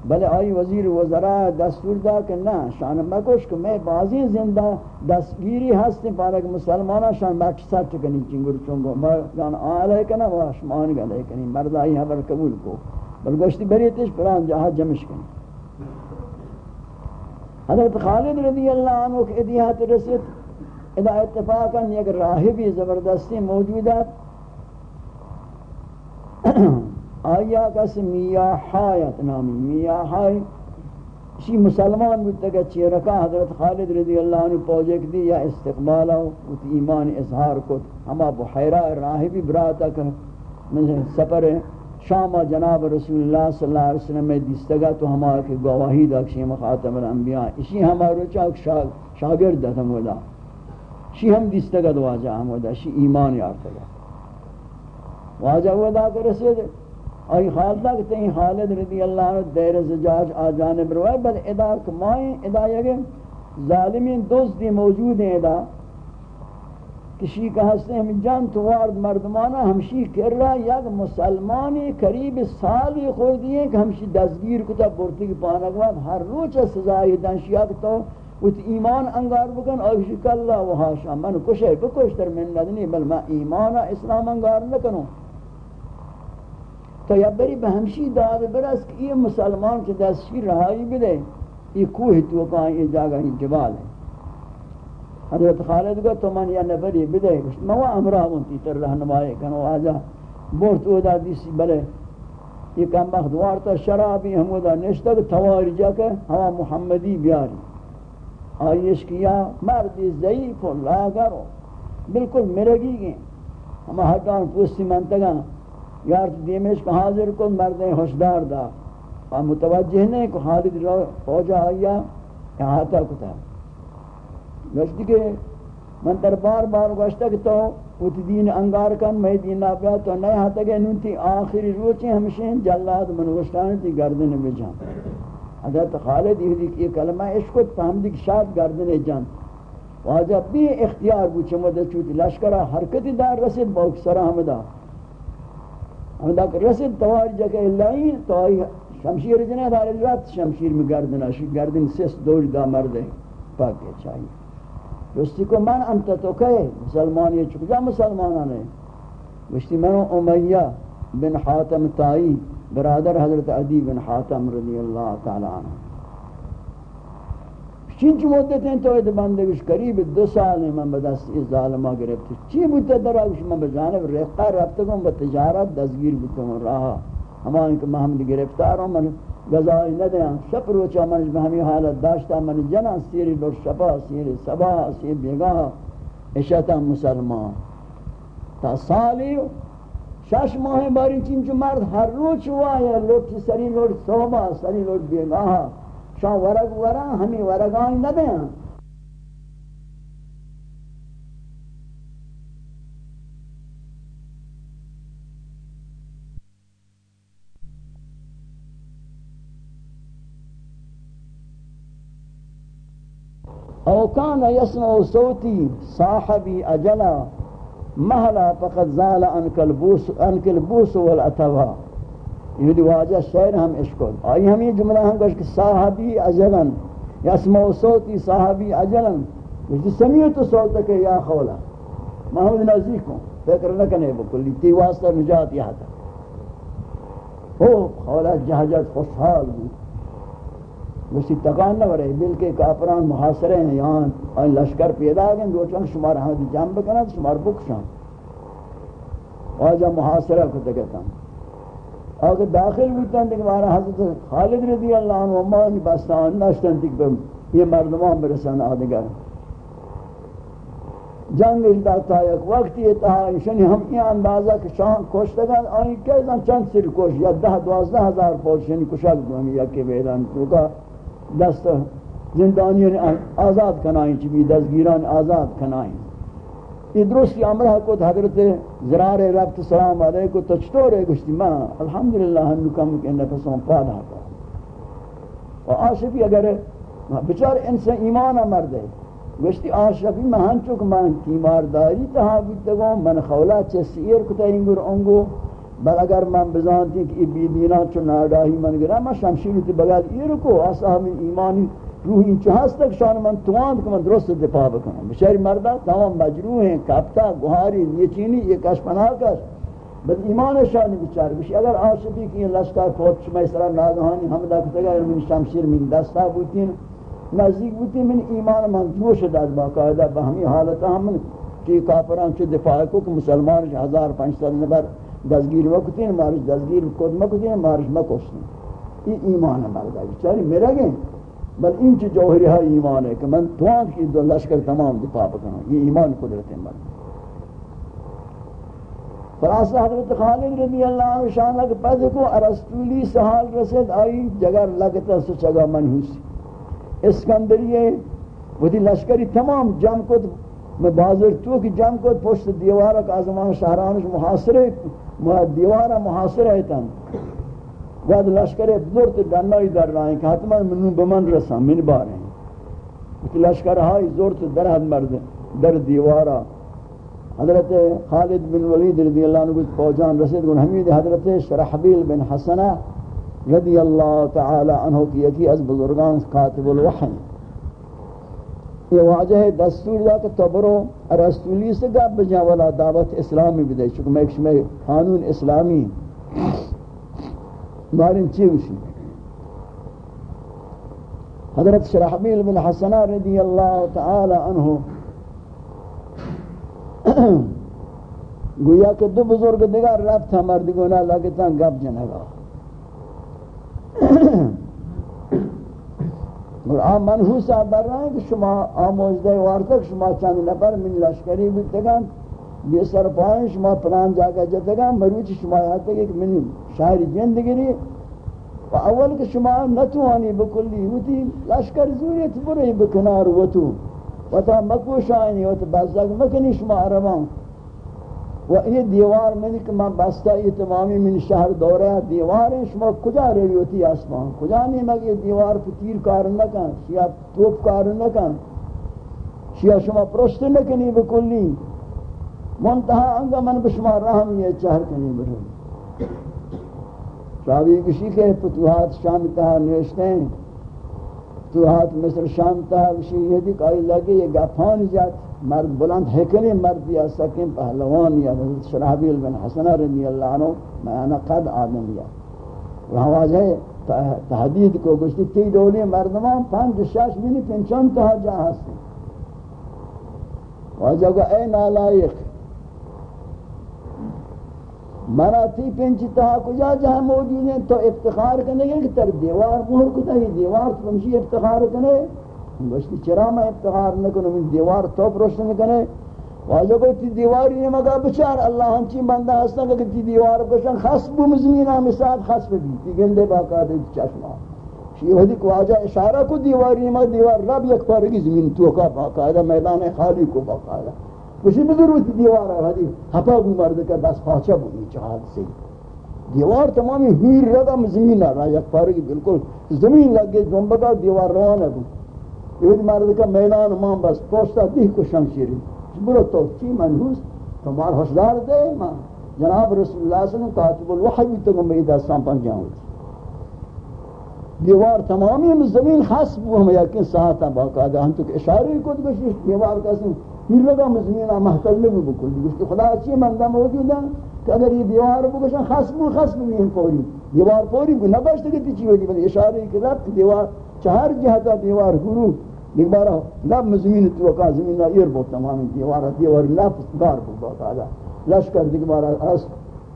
بلے آئی وزیر وزراء دستور دا کہ نا شان مکش کہ میں بازی زندہ دستگیری ہستے پارک مسلمانا شان باکی ساتھ چکنی چنگر چونگو۔ میں آلے کنا وہ اشمان گلے کنی مرد آئی حبر قبول کو۔ بل گوشتی بریتش پران جہاں جمش کنی حضرت خالد رضی اللہ عنہ کے ادیہات رسید. ادا اتفاقا یک راہبی زبردستی موجودات آیا کس میاحایت نامی، میاحای شی مسلمان بودتا کہ چیرکا حضرت خالد رضی اللہ عنہ پوجک دی یا استقبالا و ایمان اظہار کو ہما بحیرہ راہبی براتا کہ سفر شام جناب رسول اللہ صلی اللہ علیہ وسلم میں دیستگا تو ہمارا کہ گواہی دا کہ خاتم الانبیاء اسی ہمارا چاک شاگرد دا ہم ودا۔ شی ہم دیستگا دو واجہ ہم ودا۔ شی ایمان یارتگا واجہ ودا کہ رسید۔ آئی خالدہ کہ تین خالد رضی اللہ عنہ دیر زجاج آ جانب روائے بل ادا کمائیں، ادا یگے ظالمین دوست دی موجود ہیں ادا۔ کسی کا ہستے ہم جان تو وارد مردمانا ہمشی کر رہا یک مسلمانی قریب سالی خور دیئے کہ ہمشی دستگیر کتا برتی کی پانک بعد ہر روچ سزائی دنشیا کتا وہ ایمان انگار بکن اوشی کاللہ و حاشا من کشے بکشتر من ندنی، بل میں ایمان اسلام انگار نکنوں تو یا بری بہمشی داد برس کہ یہ مسلمان کے دستگیر رہائی بدے یہ کوہ تو کہاں یہ جاگہ ہی جبال ہے۔ حضرت خالد کو تو من یا نفری بدے مو امراون تی تر رہنمائے کنو آجا بورت او دا دیسی بلے۔ یہ کم بخت وارتا شرابی ہمو دا نشتا کہ تواری جا کہ ہوا محمدی بیاری۔ آئیش کیا مردی ضعیف و لاغر بالکل مرگی گئے۔ ہما حقان پوستی منتگا۔ یار دیمش کو حاضر کو مرد ہوشدار دا۔ اور متوجہ نہیں کہ خالد رو فوجا آیا احاطہ کتا۔ گوشتی کہ من در بار بار گوشتا کہ تو اوتی دین انگار کن، میں دین آبیا تو نئے ہاتا گئے، نون تھی آخری روچیں ہمشیں جلاد من گوشتان تھی گردن بجان حضرت خالد یہ کلمہ عشق عشقت فهمدی کہ شاید گردن جان۔ واجہ بھی اختیار بو چمدہ چوتی لشکرہ حرکتی دار رسید با اکسرہ ہمدہ ہمدہ رسید تواری جگہ اللہ تو آئی شمشیر جنہ دار رات شمشیر میں گردن آشی، گردن سیس دور دا مرد پاک چاہیے۔ رستی کو من انت تو کہے مسلمان یہ چکجا مسلمانان ہے گشتی منو امیہ بن حاتم تائی، برادر حضرت عدی بن حاتم رضی اللہ تعالی عنہ۔ چینچ مدت ہیں؟ تو ایت بندگش قریب دو سال میں من بدست اس ظالمہ گرفت۔ چی بودتا در آگوش؟ من بجانب رقہ رفت کن با تجارت دستگیر بودتا راہا ہمان کہ محمد گرفتار ہوں من غذای ندیم شب رو چا منش به همین حالت داشتا من جن سیری لر شبا سیری سبا سیری بیگاه اشتا مسلمان. تا سالی شش ماه باری جو مرد هر روز وای لوٹ سری لوٹ صحبا سری لوٹ بیگاه شام ورق ورق همین ورقان دیں او کان یسمع صوتی صاحبی اجلا مهلا فقد زال انک البوس انک البوس والاتوا یہ واجہ شعر ہم اشکل آئی ہم یہ جملہ ہم کہا کہ صاحبی اجلن، یسمع صوتی صاحبی اجلن۔ مجھے سمیت صوتک یا خولا محمد نزدیک ہوں۔ فکر نہ کنے بکلی تی واسطہ نجات یہاں تھا ہو خولا جہجت خوشحال بود۔ مجھے تقان نہ برے بلکہ کافران محاصرے ہیں، یہاں اور لشکر پیدا گئے دو چنگ شمار حمد جام بکنا شمار بکشان۔ واجہ محاصرہ کو تکتا ہوں۔ اگر داخل ہوتا ہے کہ ہمارا حضرت خالد رضی اللہ عنہ ومانی بستان نشتن تک پر یہ مردمان برسان آدگر جنگ اجدا تا، یک وقت یہ تہا شنی ہم یہ اندازہ کہ شاہاں شاہن کوشتگان آئی کیسا چند سر کوش یا دہ، دوازدہ ہزار فوج شنی کشک دو ہمیں یکی بیدان تو دست زندانیان آزاد کنائیں چبی دستگیران آزاد کنائیں یہ درستی امرہ کو حضرت زرار ربط سلام علیکم تو چطور ہے گشتی. میں الحمدللہ ہم کم کے نفسوں پادا تھا اور آشفی اگر بچار انسان ایمان مرد ہے گشتی آشفی میں ہن چک من تیمارداری تہا بیتگو من خولا چه سیر کتا انگر انگو. بل اگر من بزانتی کہ ای بیدینا چو ناگاہی من گرم من شمشیری تی بغل ایر کو اصلا ہمیں ایمانی این چه هست؟ که شان من تواند که من درست دفاع بکنم. بشاری مردا تمام مجروح ہیں کپتا گوهاری یہ چینی یہ کش پناہ کش بس ایمان شانی بچار بشی. اگر عاشقی کی لشکر فوت شما اس طرح ناگهانی دا کتا گا من شمشیر من دستا بوتین نزدیک بوتین من ایمان من جوش داد باقاعدہ بہمی حالتا ہم کی کافران چه دفاع کو کہ مسلمان ہزار پانچ نبر دزگیر وقتین مارش دزگیر کود مکتین مارش مکوشتین یہ ایمان مردا بچاری میرا گئے؟ بل این چی جوہری ہے ایمان ہے کہ من توان کی دو لشکر تمام دفاع بکنوں یہ ایمان قدرت مرد خلاصہ حضرت خالد رضی اللہ عنہ شانہ کہ پس کو ارسطولی سحال رسد آئی جگر لگتا سو چگا منحوسی اسکندریے وہ دی لشکری تمام جم کو میں بازر تو کی جم کو پشت دیوارہ کا ازمان شہرانش محاصرے دیوارہ محاصرے ہے بعد لشکر بزرگ تے دنائی در رہا ہیں کہ حتما منو بمن رسا من بار ہیں لشکر ہائی زورت در حد مرد در دیوارا حضرت خالد بن ولید رضی اللہ عنہ کچھ پوجان رسید گن حمید حضرت شرحبیل بن حسنہ رضی اللہ تعالی عنہ کی یکی از بزرگان کاتب الوحی۔ یہ واجہ دستور دا کہ تبرو رسولی سے گاب بجا والا دعوت اسلامی بدے چکہ میں ایک شمع قانون اسلامی مارن چی وشی حضرت شرحبیل بن حسنہ رضی اللہ تعالی عنہ گویا کہ دو بزرگ دیگر رب تھا مرد گونا لگتا گب جنگا۔ قرآن منحوس برنگ شما آموزده وارتک شما چند نفر من لشکری بودتگن بی سرپاین شما پلان جاگه جتگن مروچ شما حتی که من شهر جند گری و اول که شما نتوانی بکلی وتی لشکر زوریت بری بکنار و تو و تا مکوش آینی و تا بزدگ مکنی شما عربان و یہ دیوار منی کہ من بستا یہ تمامی من شہر دورہ دیوار شما کجا رہی آسمان؟ کجا نہیں مگر یہ دیوار پتیر کار نکن شیعہ توپ کار نکن؟ شیعہ شما پرشت نکنی بکلی منتہا انگا من بشما رحم یہ چہر کنی برو شاوی کشی کے فتوحات شام تہا نوشتے ہیں تو ہاتھ مصر شام تا وشی یہ دی کہ لگے یہ گفان جات مرد بلند ہیکلی مرد یا سکین پہلوان یا حضرت شرحبیل بن حسنہ رضی اللہ عنہ، میں قد آدم یا۔ وہاں واجہ تحدید کو گشتی تی دولی مردمان پانچ شش بینی پنچان تا جا ہستی۔ واجہ کو اے نالائق منا تی پنچ تا کجا جہاں موجود ہیں تو افتخار کرنے گے کہ تر دیوار مہر کتا ہی دیوار تو ہمشی افتخار کرنے گوشتی چرا میں افتخار نہ من دیوار تو روشن کرنے واجہ کو تی دیواری نے مگا بچار اللہ ہنچی بندہ ہستا کہ تی دیوار بشن خصب مزمین ہم ساتھ خصب بھی۔ تی گندے باقا دے چشمہ۔ شیئے ہوئی کو واجہ اشارہ کو دیواری نے مگا دیوار رب یک پارگی زمین تو کا دا میدان خالی کو باقا کشی بزرگ دیوار آدی هپا بو مرد کرد دست پاچه بود چه چهار سی دیوار تمامی هیر ردم زمین را یک پارگی بلکل زمین لگه جنبکا دیوار روانه بود. یه مرد که میلان ما بس پشت دیه کو شمشیری برو تو چی منحوس تو مار حشدار ده ما. جناب رسول اللہ صلی اللہ علیہ وسلم کاتب الوحی بھی تکم بئی دستان پنجان دیوار تمامی زمین خاص بو ہم یقین ساعتا باقاعدہ ہم تک کرد کو دیوار کسی پھر لگا مزمینہ محتل نبی بکل دیگوشتی خدا اچھی مندہ موجود ہے کہ اگر یہ دیوار بکشن خصم خصم نہیں پوری دیوار پوری کو نباشت کہ تیچی ہوئی بلی اشارے کی رب دیوار چہر جہتا دیوار گرو دیکھ بارا لب مزمین توقع زمینہ ایر بہت تمام دیوار دیوار لب دار گار بہت آجا لشکر دیکھ بارا اس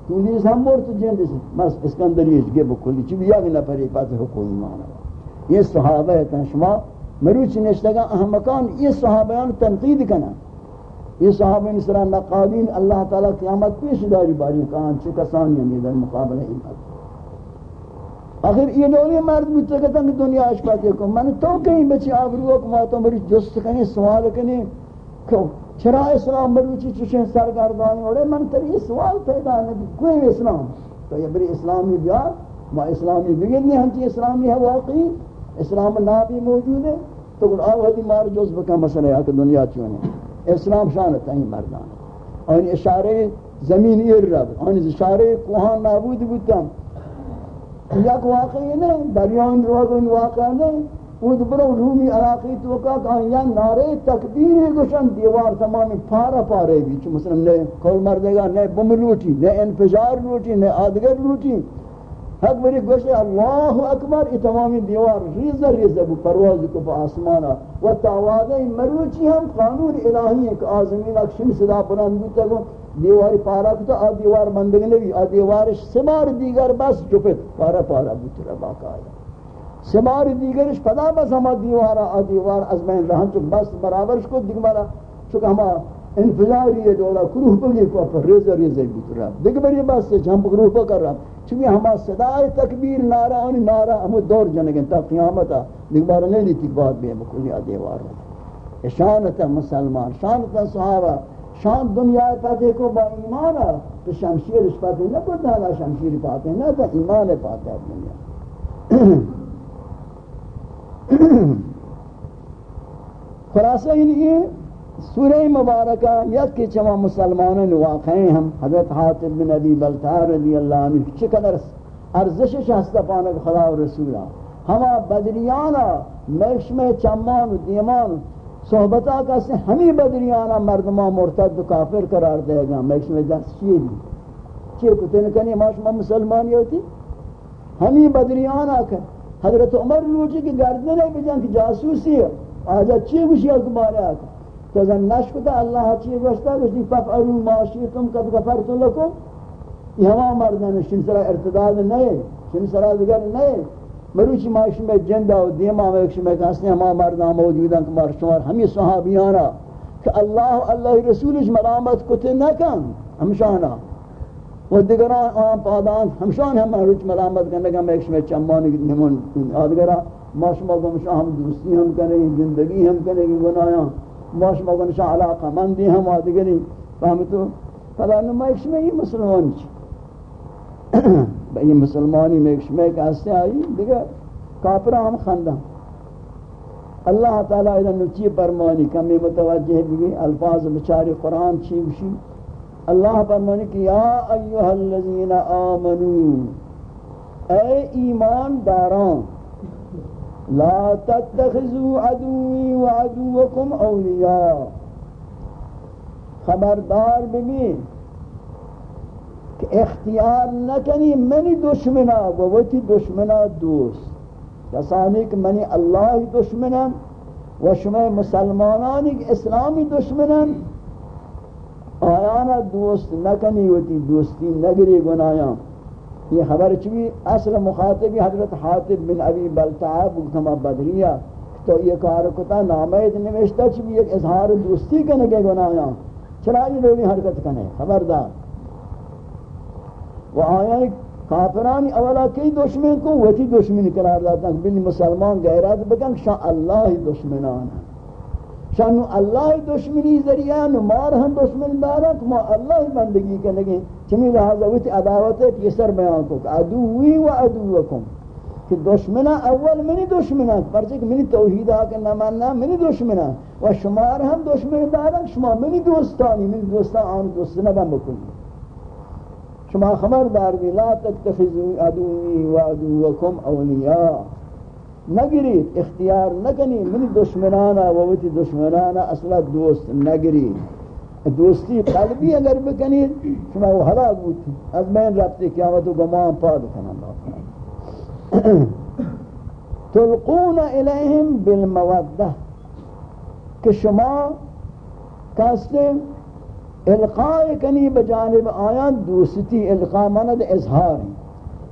تو نیز ہم مورت جن دیسی مس اسکندریش گے بکلی چی بھی یاگ نپری پاتے حکومی مانا یہ صحابہ ہے شما مروچ نشتگا احمقان یہ صحابیان تنقید کنا یہ صحابہ نسرا نقادین اللہ تعالی قیامت پیش داری باری کان چھ کسانی ہیں در مقابلہ ایمان آخر یہ دولی مرد بیتا کہتا کہ دنیا اشپاتی کو من تو کہیں بچی آبرو کو ماتا مری جست کنی، سوال کنی، کہ چرا اسلام مروچی چوشیں سرگردانی ہوڑے من تر یہ سوال پیدا نہیں کوئی اسلام؟ تو یہ بری اسلامی بیار، ما اسلامی بگرنی ہم چی اسلامی ہے واقعی؟ اسلام نابی موجود ہے، تو کن آوہدی مار جز بکا مسئلہ ہے کہ دنیا چونے اسلام شانت ہیں مردان اور اشارے زمین ایر رب اور اشارے کوہان نابود بودتا یک واقعی نہیں دریان روگن واقع نہیں وہ برو رومی علاقی تو کا یا نعرے تکبیر گشن دیوار تمامی پارا پارے بھی چھ مثلا نے کول مردے گا نے بم لوٹی نے انفجار لوٹی نے آدگر لوٹی۔ حق بری گوشت اللہ اکبر، ای تمامی دیوار ریزہ ریزہ بو پرواز کو پا آسمانا. و تاوازہ مروچی ہم قانون الہی ہے کہ آزمین اکشن صدا بلند بوتا گو. دیواری پارا کتا، آ دیوار بندگ نبی آ دیوارش سمار دیگر بس جپت پارا پارا بوتا ربا کایا سمار دیگرش پدا بس ہما دیوارا، آ دیوار از بین رہن چک بس برابرش کو دیگر بارا چک ہما انفجاری ہے دولا کروح بگی کو پر ریزہ ریزہ بوتا رہا دیگر بری بس سے جھم کروح بکر رہا چونکہ ہما صدای تکبیر نارا آنی نارا ہمو دور جنگن تا قیامتا. دیکھ بارا نہیں لیتی بات بھی بکلی دیوار شانتا مسلمان، شانتا صحابہ. شان دنیا پاتے کو با ایمانا. تو شمشیر اس پاتے نہ کو دانا شمشیر پاتے نہ تو ایمان پاتے ہے دنیا. خلاصہ یہ سورہ مبارکہ یک کے چما مسلمانوں واقعی ہم حضرت حاتم بن ابی بلتار رضی اللہ عنہ چقدر ارزش شہست پانک خدا و رسولہ، ہما بدریانا مرش میں چمان و دیمان صحبتہ کا سے ہمی بدریانا مردمان مرتد و کافر قرار دے گا۔ مرش میں دست چیئے دی؟ چیئے کتے نکنی ماشما مسلمانی ہوتی ہمی بدریانا کا حضرت عمر لوچی کی گردنے بجان کی جاسوسی ہے۔ آجا چیئے گوشی اکبارے آکا؟ تو زن نشکتا اللہ چیئے گوشتا گوشتی ففعلو معاشیتم قد غفرت لکم یہ ہما مردن شن سرا ارتداد نہیں شن سرا دیگر نہیں مروچی معاشی میں جندہ و دیما میں ایک شمی کہاستے ہیں ہما مردان موجودن کہ مارشمار ہمی صحابیانا. کہ اللہ اللہ رسولش مرامت کتے نکن، ہمشانا. و دیگران آن پادان، ہمشان ہم مروچ مرامت کرنے گا میں ایک چمانی نمون آدگرہ ماشما گمشا ہم دوستی ہم کریں زندگی ہم کریں گناہاں. باش مگن شاہ علاقہ من دی ہم آدگری فہمی تو فلا نمائش میں یہ مسلمان چی یہ مسلمانی میں ایک شمی کا ہستے آئی دیگر کافرہ ہم خندہ اللہ تعالیٰ ادھا نچی پرمانی کمی متوجہ بھی الفاظ بچاری قرآن چی بشی اللہ پرمانی کہ یا ایوہ الذین آمنو اے ایمان داران لا تتخذوا عدوی و عدوکم اولیاء خبردار کہ اختیار نکنی منی دشمنا و وتی دشمنا دوست. کسانی کہ منی اللہ دشمنا و شما مسلمانانی کہ اسلامی دشمنا آیانا دوست نکنی وتی دوستی نگری گنایاں یہ خبر چوی اصل مخاطبی حضرت حاطب بن ابی بلتعا بکتما بدریہ، تو یہ کار کتا نامید نوشتا چوی ایک اظہار دوستی کرنے کے گناہاں۔ چرا یہ لوگی حرکت کرنے خبردار۔ و آیان کافرانی اولا کی دشمن کو وتی دشمن قرار داتا بلی مسلمان غیرات بکن شاہ اللہ دشمنان ہیں۔ شانو اللہ دشمنی ذریعہ نو مار ہم دشمن دارا کہ ما اللہ بندگی کرنے گے چمی لحاظہ ویتی عداوت ہے پیسر بیان کو عدوی و عدوکم۔ کہ دشمنا اول منی دشمنا پرچہ کہ منی توحید آکے نمانا منی دشمنا و شمار ہم دشمن دارا شما منی دوستانی، منی دوستان آن دوستنا بم بکنی شما خبردار بھی لا تتخذوا عدوی و عدوکم اولیاء۔ نگرید اختیار نکنی. منی دشمنانا و وتی دشمنانا أصلا دوست نگرید دوستی قلبی اگر بکنید شما وہ حلاق بودتی از میں ربطی قیامت و گمان پاد کنم تلقون الیہم بالمودہ کہ شما کہستے القاء کنی بجانب آیان دوستی القاء مند اظہاری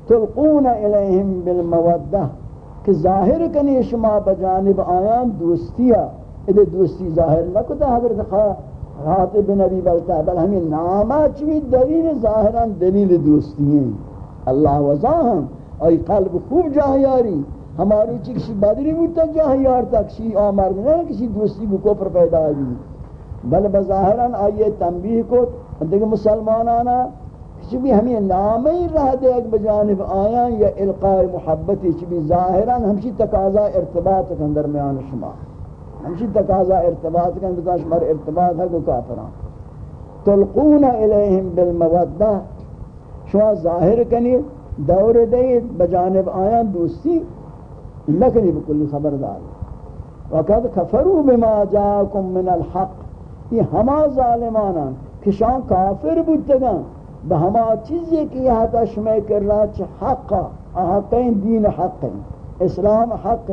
تلقون الیہم بالمودہ کہ ظاہر کنی شما بجانب آیان دوستیا ادھے دوستی ظاہر نہ کتا حضرت خواہ بن ابی بلتا، بل ہمیں نامہ چوی دلیل ظاہران دلیل دوستی ہیں اللہ وضاہم اور قلب خوب جاہیاری، ہماری چی کسی بدری بودتا جاہیار تا کسی آمرد نہیں کسی دوستی کو کفر پیدا ہوئی۔ بل بظاہران آئیے تنبیہ کو دیکھ مسلمانانا چبی ہمیں نامی رہ دے ایک بجانب آیا یا القاء محبتی چبی ظاہران ہمشی تقاضا ارتباط کن درمیان شما۔ ہمشی تقاضا ارتباط کن بکا شمار ارتباط ہے کو کافران تلقون الیہم بالمودہ۔ شما ظاہر کنی دور دے بجانب آیا دوستی لکنی بکلی خبردار۔ وقد کفروا بما جاکم من الحق۔ یہ ہما ظالمانا کہ شان کافر بودتگان بہما چیزی کی یہ تا شمع کر رہا چھ حق حقین دین حق. اسلام حق.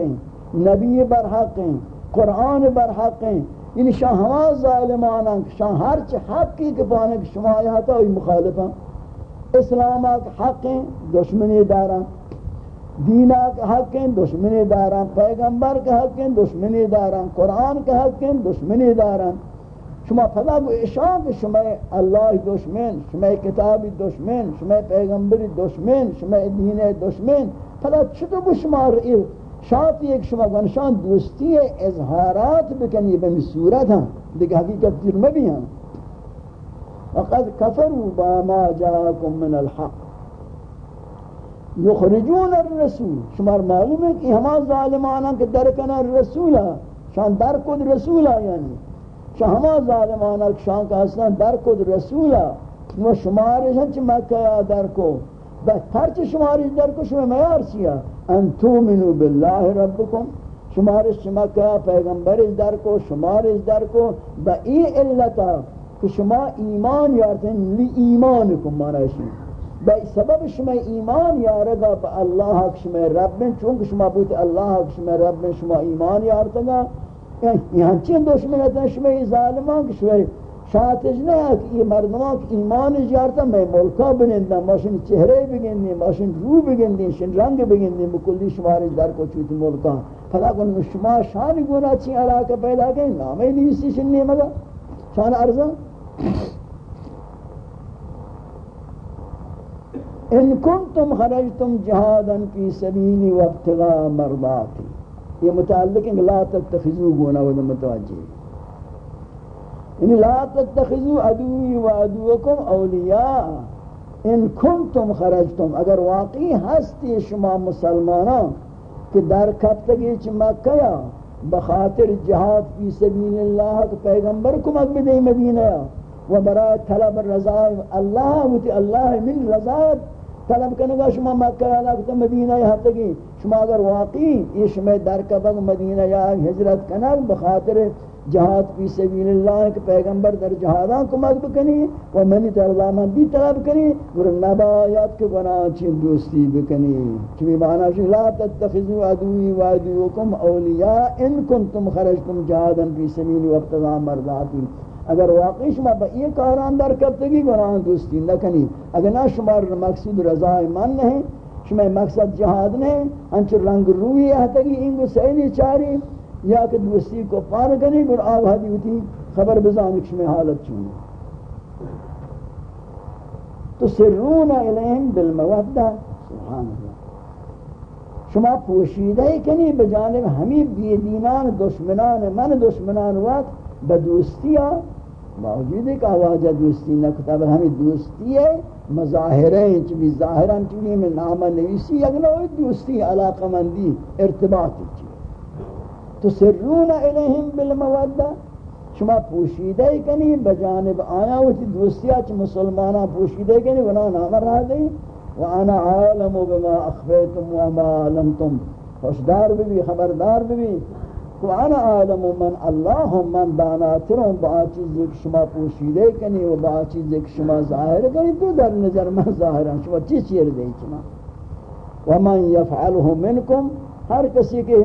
نبی بر حق. قرآن بر حق. یعنی شاہ ہما ظالمانا شاہ ہر چھ حق کی کپانے کہ شما یہ تا ہوئی مخالفہ اسلام حق، دشمنی دارا دین حق ہیں دشمنی دارا پیغمبر کے حق ہیں دشمنی دارا قرآن کے حق ہیں دشمنی دارا شما فلا گو اشان شما اللہ دشمن، شما کتاب دشمن، شما پیغمبر دشمن، شما دین دشمن، فلا چطور بو شما رئی؟ شاعت ایک شما گنشان دوستی اظہارات بکنی بمی صورت ہاں دیکھ حقیقت جرم بھی ہاں۔ وقد کفروا باما جاکم من الحق۔ یخرجون الرسول۔ شما معلوم ہے کہ ہما ظالمانا کہ درکنا الرسول ہاں، شان در کد رسول ہاں، یعنی۔ شہما ظالمانا شان کا حسنا در کو رسولا و شمارش ہنچ مکہ در کو بہتر چھ شمارش در کو شما میار سیا ان تومنو باللہ ربکم. شمارش شما کیا پیغمبر در کو شمارش در کو با ای علتا کہ شما ایمان یارتن لی ایمانکم مانا شما با سبب شما ایمان یارگا با اللہ شما رب چونکہ شما بوت اللہ شما رب شما ایمان یارتگا یہاں چین دشمنت ہیں شمی ظالمان کہ شمی شاعتش نہیں ہے کہ یہ مردمان کہ ایمان جارتا میں ملکہ بگندن ماشن چہرے بگندن ماشن رو بگندن شن رنگ بگندن بکلی شمارش در کو چوتی ملکہ پھلا کن شما شان گونا چی علاقہ پیدا گئے نامی نیستی شن نہیں مگا شان عرضا ان کنتم خرجتم جہادا فی سبیلی وابتغاء مرضاتی یہ متعلق ہے لا تتخذو گونا و متوجہ یعنی لا تتخذو عدوی و عدوکم اولیاء۔ ان کنتم خرجتم۔ اگر واقعی ہستی شما مسلمانان کہ در کبتگی چھ مکہ بخاطر جہاد فی سبیل اللہ کہ پیغمبر کو مقبدی مدینہ و برای طلب رضا اللہ و تی اللہ من رضا۔ طلب کرنے گا، شما مکہ یا لگتا مدینہ یا تگی شما اگر واقعی یہ شما در کبگ مدینہ یا ہجرت کنگ بخاطر جہاد فی سبیل اللہ کے پیغمبر در جہاداں کو مدب کنی و منی در اللہ من بھی طلب کنی گر نبایت کے گناہ چین دوستی بکنی. چمی معنی شو، لا تتخذو عدوی و عدوکم اولیاء ان کنتم خرجتم جہادا فی سبیل وقت مرداتی اگر واقعی شما با یہ کاران در کبتگی گناہ دوستی نکنی، اگر نہ شما مقصود رضا من نہیں شما مقصد جہاد نہیں انچر رنگ روی احتگی انگو سیلی چاری، یا کہ دوستی کو پار کرنی گر آبادی ہوتی خبر بزانی شما حالت چونی تو سرون الیہم بالمودہ سبحان اللہ شما پوشیدہ کنی بجانب ہمیں بیدینان، دشمنان من، دشمنان وقت بدوستیاں باوجود کہ آواز دوستی نہ کتاب ہمیں دوستی ہے مظاہرے چبی ظاہران چنی میں نام نویسی اگلا دوستی علاقہ مندی ارتباط چی؟ تو سرون الیہم بالمودہ شما پوشیدہ کنی بجانب آیا ہوتی دوستیہ چی مسلمانہ پوشیدہ کنی، ونا نام رہا دیں وانا عالم بما اخفیتم وما علمتم. خوشدار بھی خبردار بھی کو انا عالم من اللہ من داناتروں با چیز ایک شما پوشیدے کنی و با چیز ایک شما ظاہر کنی، تو در نظر من ظاہر ہیں شما چی چیر دے چما ومن یفعله منکم ہر کسی کے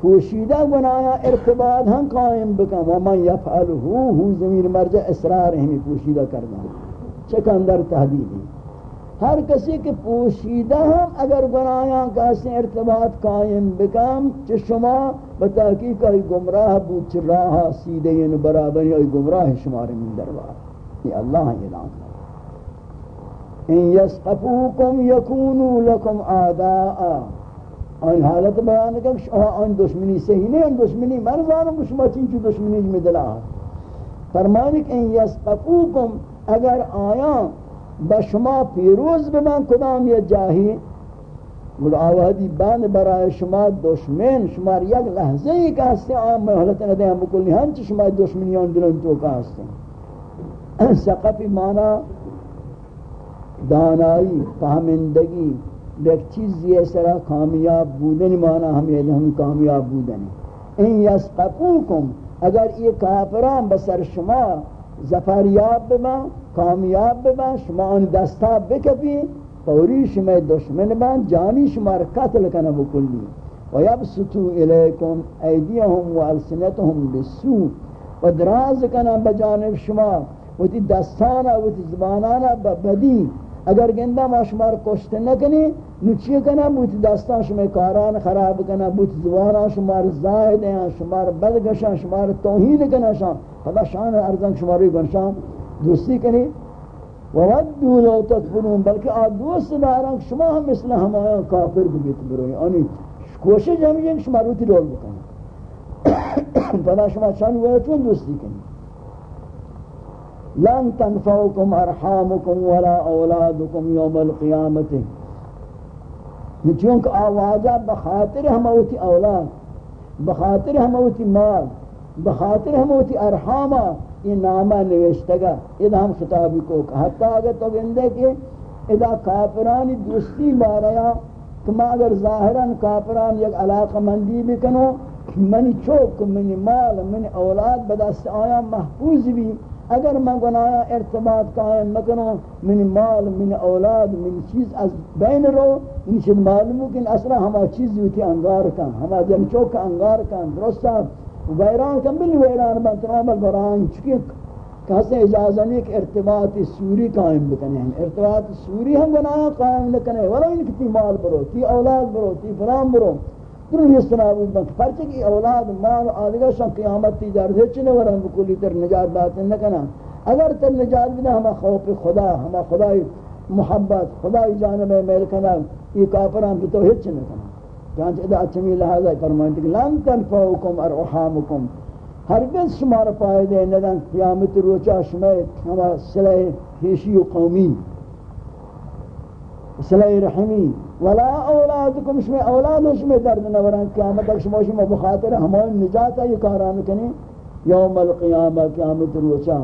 پوشیدہ گنایا ارتباط ہم قائم بکن. ومن یفعله ہو زمین مرجع اسرار ہمیں پوشیدہ کرنا چکندر تحدیدی ہر کسی کے پوشیدہ ہم اگر گناہاں کسی ارتباط قائم بکم چھ شما بتحقیق ای گمراہ بود چھ راہ سیدھے ان برابری ای گمراہ شمار من دربار۔ یہ اللہ اعلان ان یسقفوکم یکونو لکم آداء۔ این حالت بیان کہ شما ان دشمنی سے ہی نہیں ان دشمنی مرزانم کہ شما چنچو دشمنی میں دلا فرمانی کہ ان یسقفوکم اگر آیاں با شما پیروز بمن کدام یه جاهی؟ مل آوادی بند برای شما دشمن شما یک لحظه ای که هستی آن محلت ندهیم. بکلی هنچه شما دشمنیان دلن تو که هستی سقفی مانا دانایی فهمندگی یک چیزی طرح کامیاب بودنی مانا ہمیں ہم کامیاب بودنی. این یسقفوکم. اگر یہ کافران بسر شما زفریاب بما، کامیاب ببن شما آن دستا بکفی، فوری شما دشمن بن جانی شما را قتل کنه بکلی و یبسطو الیکم ایدیهم و السنتهم بسو. و دراز کنه بجانب شما. و تی دستانا و تی زبانانا بدی. اگر گنده ما شما را کشت نکنی نو چی کنه بوتی دستان شما کاران خراب کنه بوتی زبانان شما را زاید ہیں شما را بدگشن شما را توهین کنه شان خدا شان ارزن شما روی گنشان دوستی کنی؟ ودو لو تکفرون بلکہ آ دوست دارن شما ہم مثل ہمایا کافر بگیت بروئی آنی کوشش ہم یہ شما روتی رول بکنی فلا شما چان ہوئے چون دوستی کنی؟ لن تنفعكم ارحامكم ولا اولادكم يوم القيامه چونکہ آوازہ بخاطر ہموتی اولاد، بخاطر ہموتی مال، بخاطر ہموتی ارحامہ یہ نامہ نوشتگا ادا ہم خطابی کو حتی اگر تو گندے کہ ادا کافرانی دوستی باریا کہ ما اگر ظاہران کافران یک علاقہ مندی بکنو منی چوک، منی مال، منی اولاد بدست آیا محفوظ بھی اگر من گنایا ارتباط قائم مکنو من مال، من اولاد، من چیز از بین رو ان شد معلوم ہو کہ اصلا ہما چیز ہوتی انگار کن، ہما جن چوک انگار کن، درست ویران کم بلی ویران بن تمام بران چکی. کہتے اجازہ نہیں کہ ارتباط سوری قائم بکنے ہیں ارتباط سوری ہم گناہ قائم لکنے ولا ان کی مال برو، تی اولاد برو، تی فلان برو. درو اس طرح بود بن پرچے کی اولاد مال آدھگا شان قیامت تی جارد ہے، چنے ورن بکلی تر نجات بات نہ اگر تر نجات بنا ہما خوف خدا، ہما خدای محبت، خدای جانب میل کنا، یہ کافران بھی تو ہچ نہ کنا۔ چانچ ادا اچھا چمی لہذا فرمائیں کہ لن تنفعکم ارحامکم۔ ہرگز شمار فائدے ندن قیامت روچا شما ہما صلح ہیشی و قومی صلح رحمی۔ ولا اولادکم شما اولاد شما درد نوران قیامت تک شما شما بخاطر ہمان نجات یہ کاران کنی. یوم القیامہ قیامت روچا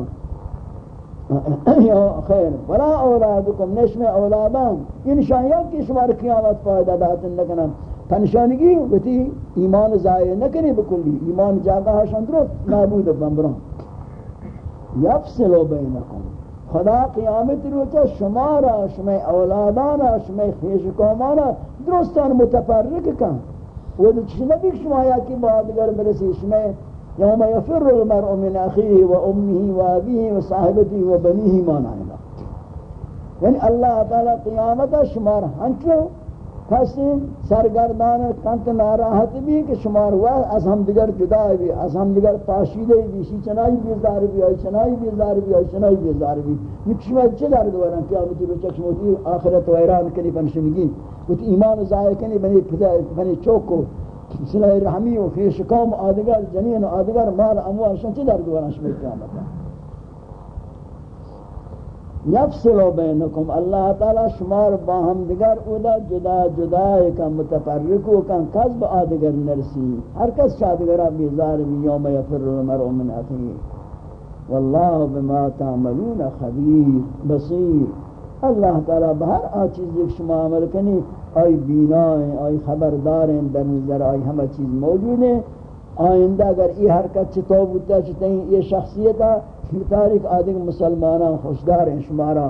یا خیر. ولا اولادکم نشم اولادان. این شاید کہ شمار قیامت فائدہ داتن نکنن. تنشانگی وتی ایمان ضائع نکنی بکلی. ایمان جاگہ شان درست نابود بمبران. یفصلو بینکم. خدا قیامت روچا شمارا شما اولادانا، شما خیش قومانا درستان متفرق کن. وہ چیز نبی شما یا کی بادگر برسی، شما یوم یفر المرء من اخیه و امه و ابیه و صاحبته و بنیه مانا یعنی اللہ تعالی قیامت شمار ہنچو کسیم سرگردان کنت ناراحت بھی کہ شمار ہوا از ہم دیگر جدا بھی از ہم دیگر پاشیدے بھی شی چنائی بیزار بھی آئی چنائی بیزار بھی آئی چنائی بیزار بھی یہ شما چه در دوران قیامتی بچک شموتی آخرت ویران کنی پنشنگی کچھ ایمان ظاہر کنی بنی, بنی چوکو صلح رحمی و فیش قوم آدگر جنین و آدگر مال اموال شن چه در دوران شما قیامتا یفصلو بینکم. اللہ تعالی شمار باہم دگر اودا جدا جدا کم متفرقو کم قذب آدگر نرسی. ہر کس شادگرہ بیزار بھی یوم یفر المرء من اخیر واللہ بما تعملون خبیر. بصیر. اللہ تعالی بہر آچیز ایک شما عمل کنی. آئی بینائیں، آئی خبرداریں در نظر، آئی ہمہ چیز موجود ہیں. آئندہ اگر یہ حرکت چھتو بودتا چھتیں یہ شخصیتا تاریخ آدھے مسلمانان خوشدار ہیں، شمارا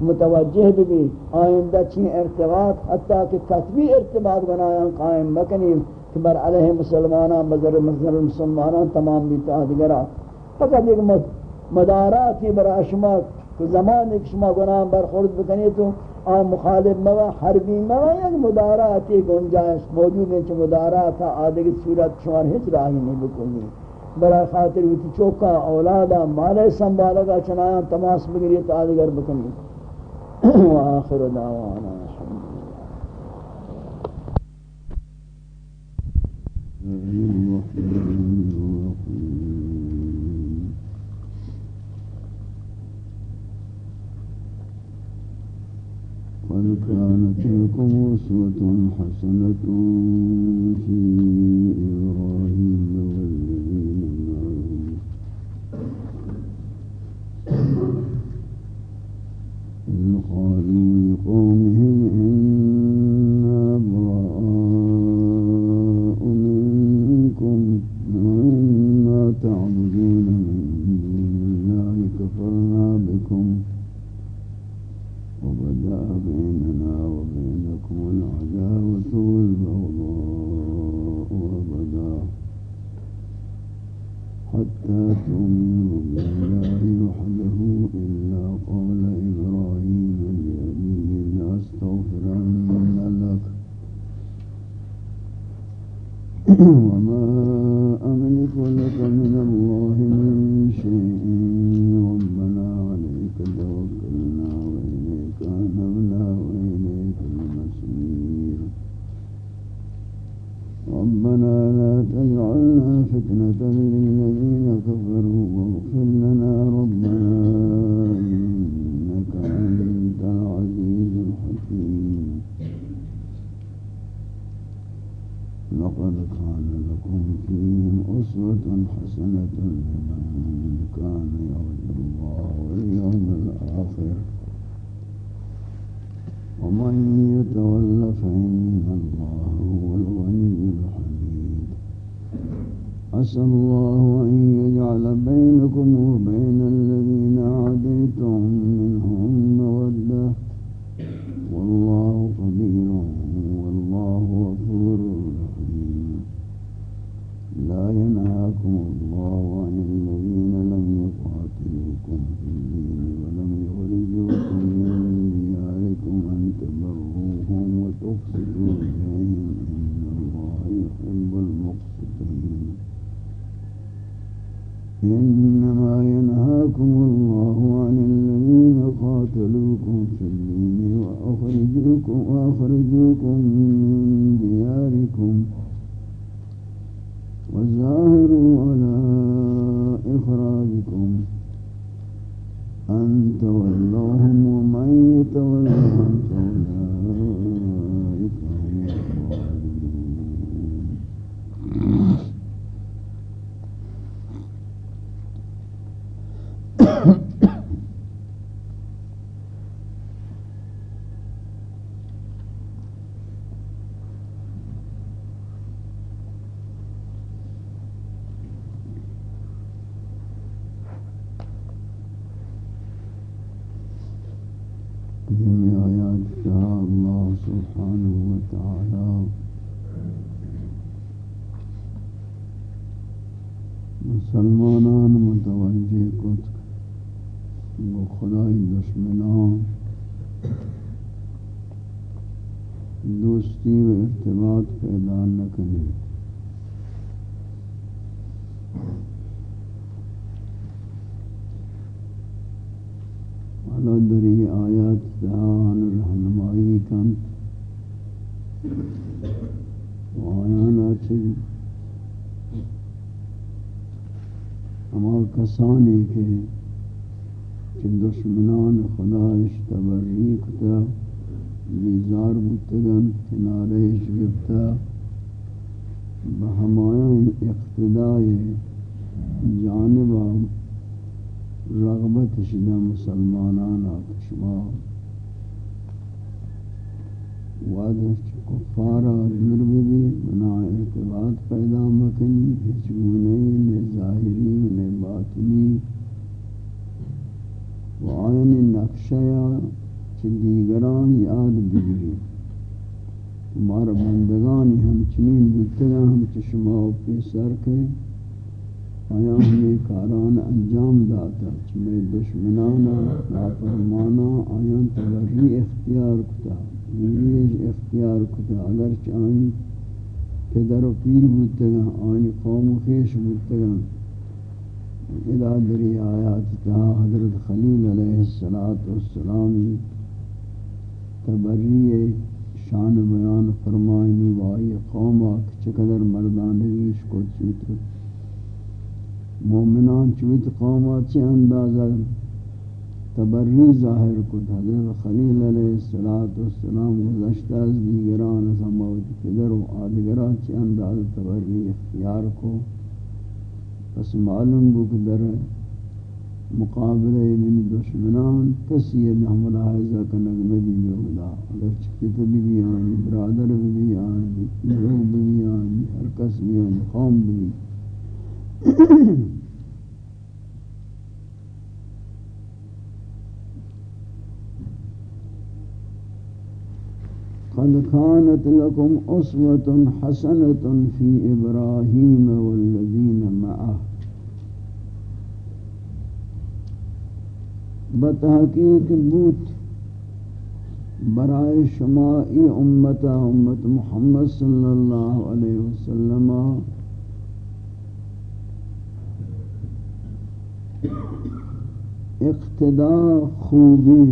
متوجہ بھی آئندہ چین ارتباط، حتیٰ کہ قطبی ارتباط بنایا، قائم مکنی کہ بر علیہ مسلمانان بذر مذہر مسلمانان تمام بھی تاہدگرہ فقط ایک مداراتی برا شما زمان ایک شما گناہ برخورد بکنی تو آن مخالف موا، حربی موا، یک مداراتی گنجائش موجود ہے چھ مدارات آدھے صورت شمار ہیچ راہی نہیں بکنی برای خاطر ویتی چوکا اولادا مال سنبالا کا چنایا تماس بگری تو آدھگر بکنی و آخر دعوانا قد كانت لكم أسوة حسنة في إبراهيم إذ إنما ينهاكم الله عن الذين قاتلوكم في الدين وأخرجوكم, ارتباط پیدا مکنی ہچگونی نے ظاہری نے باطنی. و آئین نقشہ چھ دیگران یاد بگری ہمارا بندگانی ہم چنین بودتگا ہم چشما و پیسر کے آیا ہمیں کاران انجام داتا چمیں دشمنانا ناپرمانا آیا تبری اختیار کتا دوریج اختیار کتا اگر چاہیں پدر و پیر بودتگا آئین قوم و خیش بودتگا ادا دری آیات تا حضرت خلیل علیہ السلام تبری شان بیان فرمائنی، وائی قوم آکھ چقدر مردانگیش کو چوتر۔ مومنان چویت قومات چی اندازہ۔ تبری ظاہر کو حضرت خلیل علیہ السلام گزشتہ از دیگران از موت پدر و آدگران چی اندازہ تبری اختیار کو؟ پس معلوم بک در مقابلہ من دشمنان کسی ہے ہم ملاحظہ کنگ میں بھی ہوگا اگر چکت بھی بھی آنی برادر بھی بھی آنی لوگ بھی بھی آنی ہر کس بھی آنی قوم بھی بھی قد كانت لكم أسوة حسنة في إبراهيم والذين معه. بتحقیق بوت برائے شمائی امتا امت محمد صلی اللہ علیہ وسلم اقتداء خوبی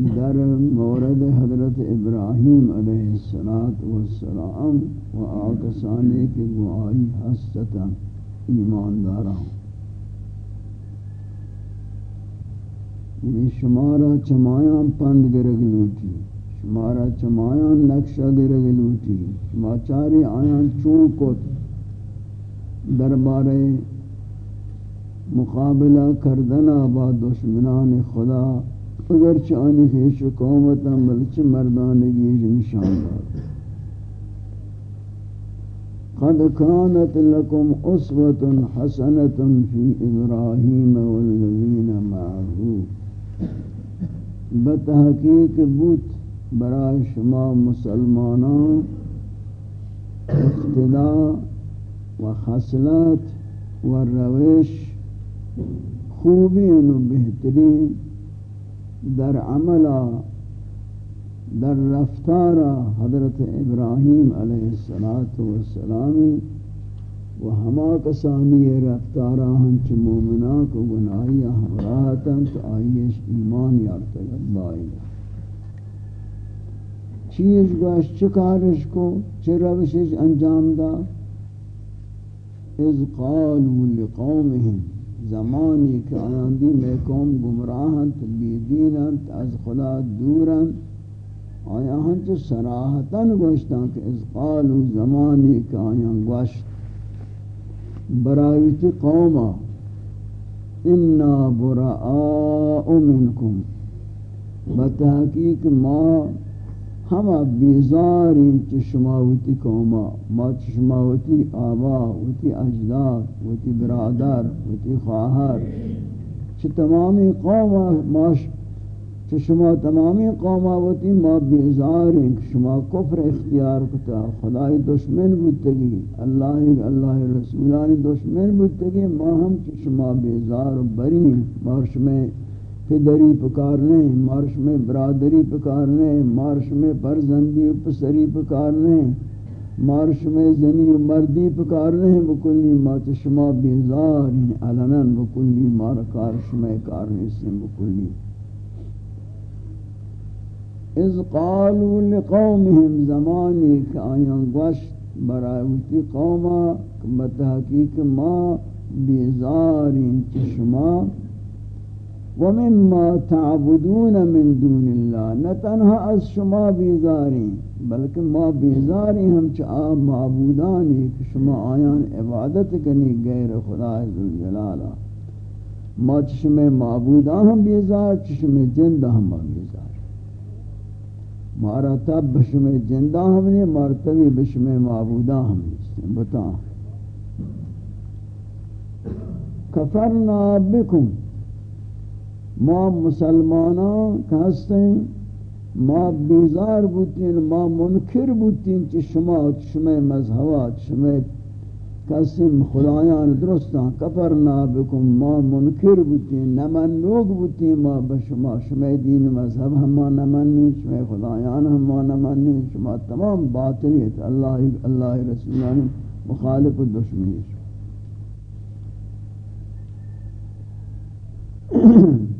در مورد حضرت ابراہیم علیہ السلام و آکسانی کی گواہی حستا ایمانداران۔ یعنی شمارا چمایاں پند گرگ لوٹی، شمارا چمایاں نقشہ گرگ لوٹی شماچاری آیاں چونکت دربارے مقابلہ کردنا با دشمنان خدا اگر چانی خیش قومتا بلچ مردانگی نشان دار۔ قد كانت لكم أسوة حسنة في إبراهيم والذين معه۔ بتحقیق بوت برای شما مسلمانان اقتداء و خصلت و روش خوبی و بہترین در عملا، در رفتار حضرت ابراہیم علیہ السلام و ہما کسانی رفتارا ہنچ مومنا کو گناہی ہمراہتا تو آئیش ایمان یارتگت بائی چیز گوش چکارش کو؟ چی روشش انجام دا؟ اذ قالوا لقومهم زمانی کہ آیان دی میں قوم گمراہنت بیدیننت از خدا دورنت آیا ہن تو سراحتاً گوشتاں کہ از قالو زمانی کہ آیان گوشت برایتی قوما، انا براء منکم بتحقیق ما ہما بیزاری چشماوتی قوما ما چشماوتی آبا وتی اجداد وتی برادر وتی خواہر چھ تمامی قوم ماش شما تمامی قوماوتی ما بیزار ہیں شما کفر اختیار کتا. خدای دشمن بودتگی. اللہ اللہ رسولانی دشمن بودتگی. ما ہم کہ شما بیزار بری ہیں مارش میں پدری پکارنے، مارش میں برادری پکارنے، مارش میں پرزندی و پسری پکارنے، مارش میں زنی و مردی پکارنے بکلی ما شما بیزار یعنی ہیں علنن بکلی مارکار شما کارنے سے بکلی از قالوا لقومهم زمانی کہ آیان گوشت برایوتی قوما بتحقیق ما بیزارین یعنی چشما ومما تعبدون من دون اللہ، نہ تنہا از شما بیزارین بلکہ ما بیزاری ہم چاہ معبودانی کہ شما آیان عبادت کنی غیر خدا ذوالجلالہ ما چشم معبودان ہم بیزار چشم جند ہم بیزار۔ مارا تب بشم جندہ ہم نے مرتبی بشم معبودہ ہم نے بتا کفرنا بکم۔ ما مسلمانان کہستیں ما بیزار بوتین ما منکر بوتین چی شما شما مذہبا چی شما قسم خدایان درستان کفرنا بکم ما منکر بودیم نمنوگ بودیم ما بشما شما شما دین مذهب مذہب ہما نمنی شما خدایان هم ہما نمنی شما تمام باطلیت اللہ اللہ رسولان مخالف و دشمنی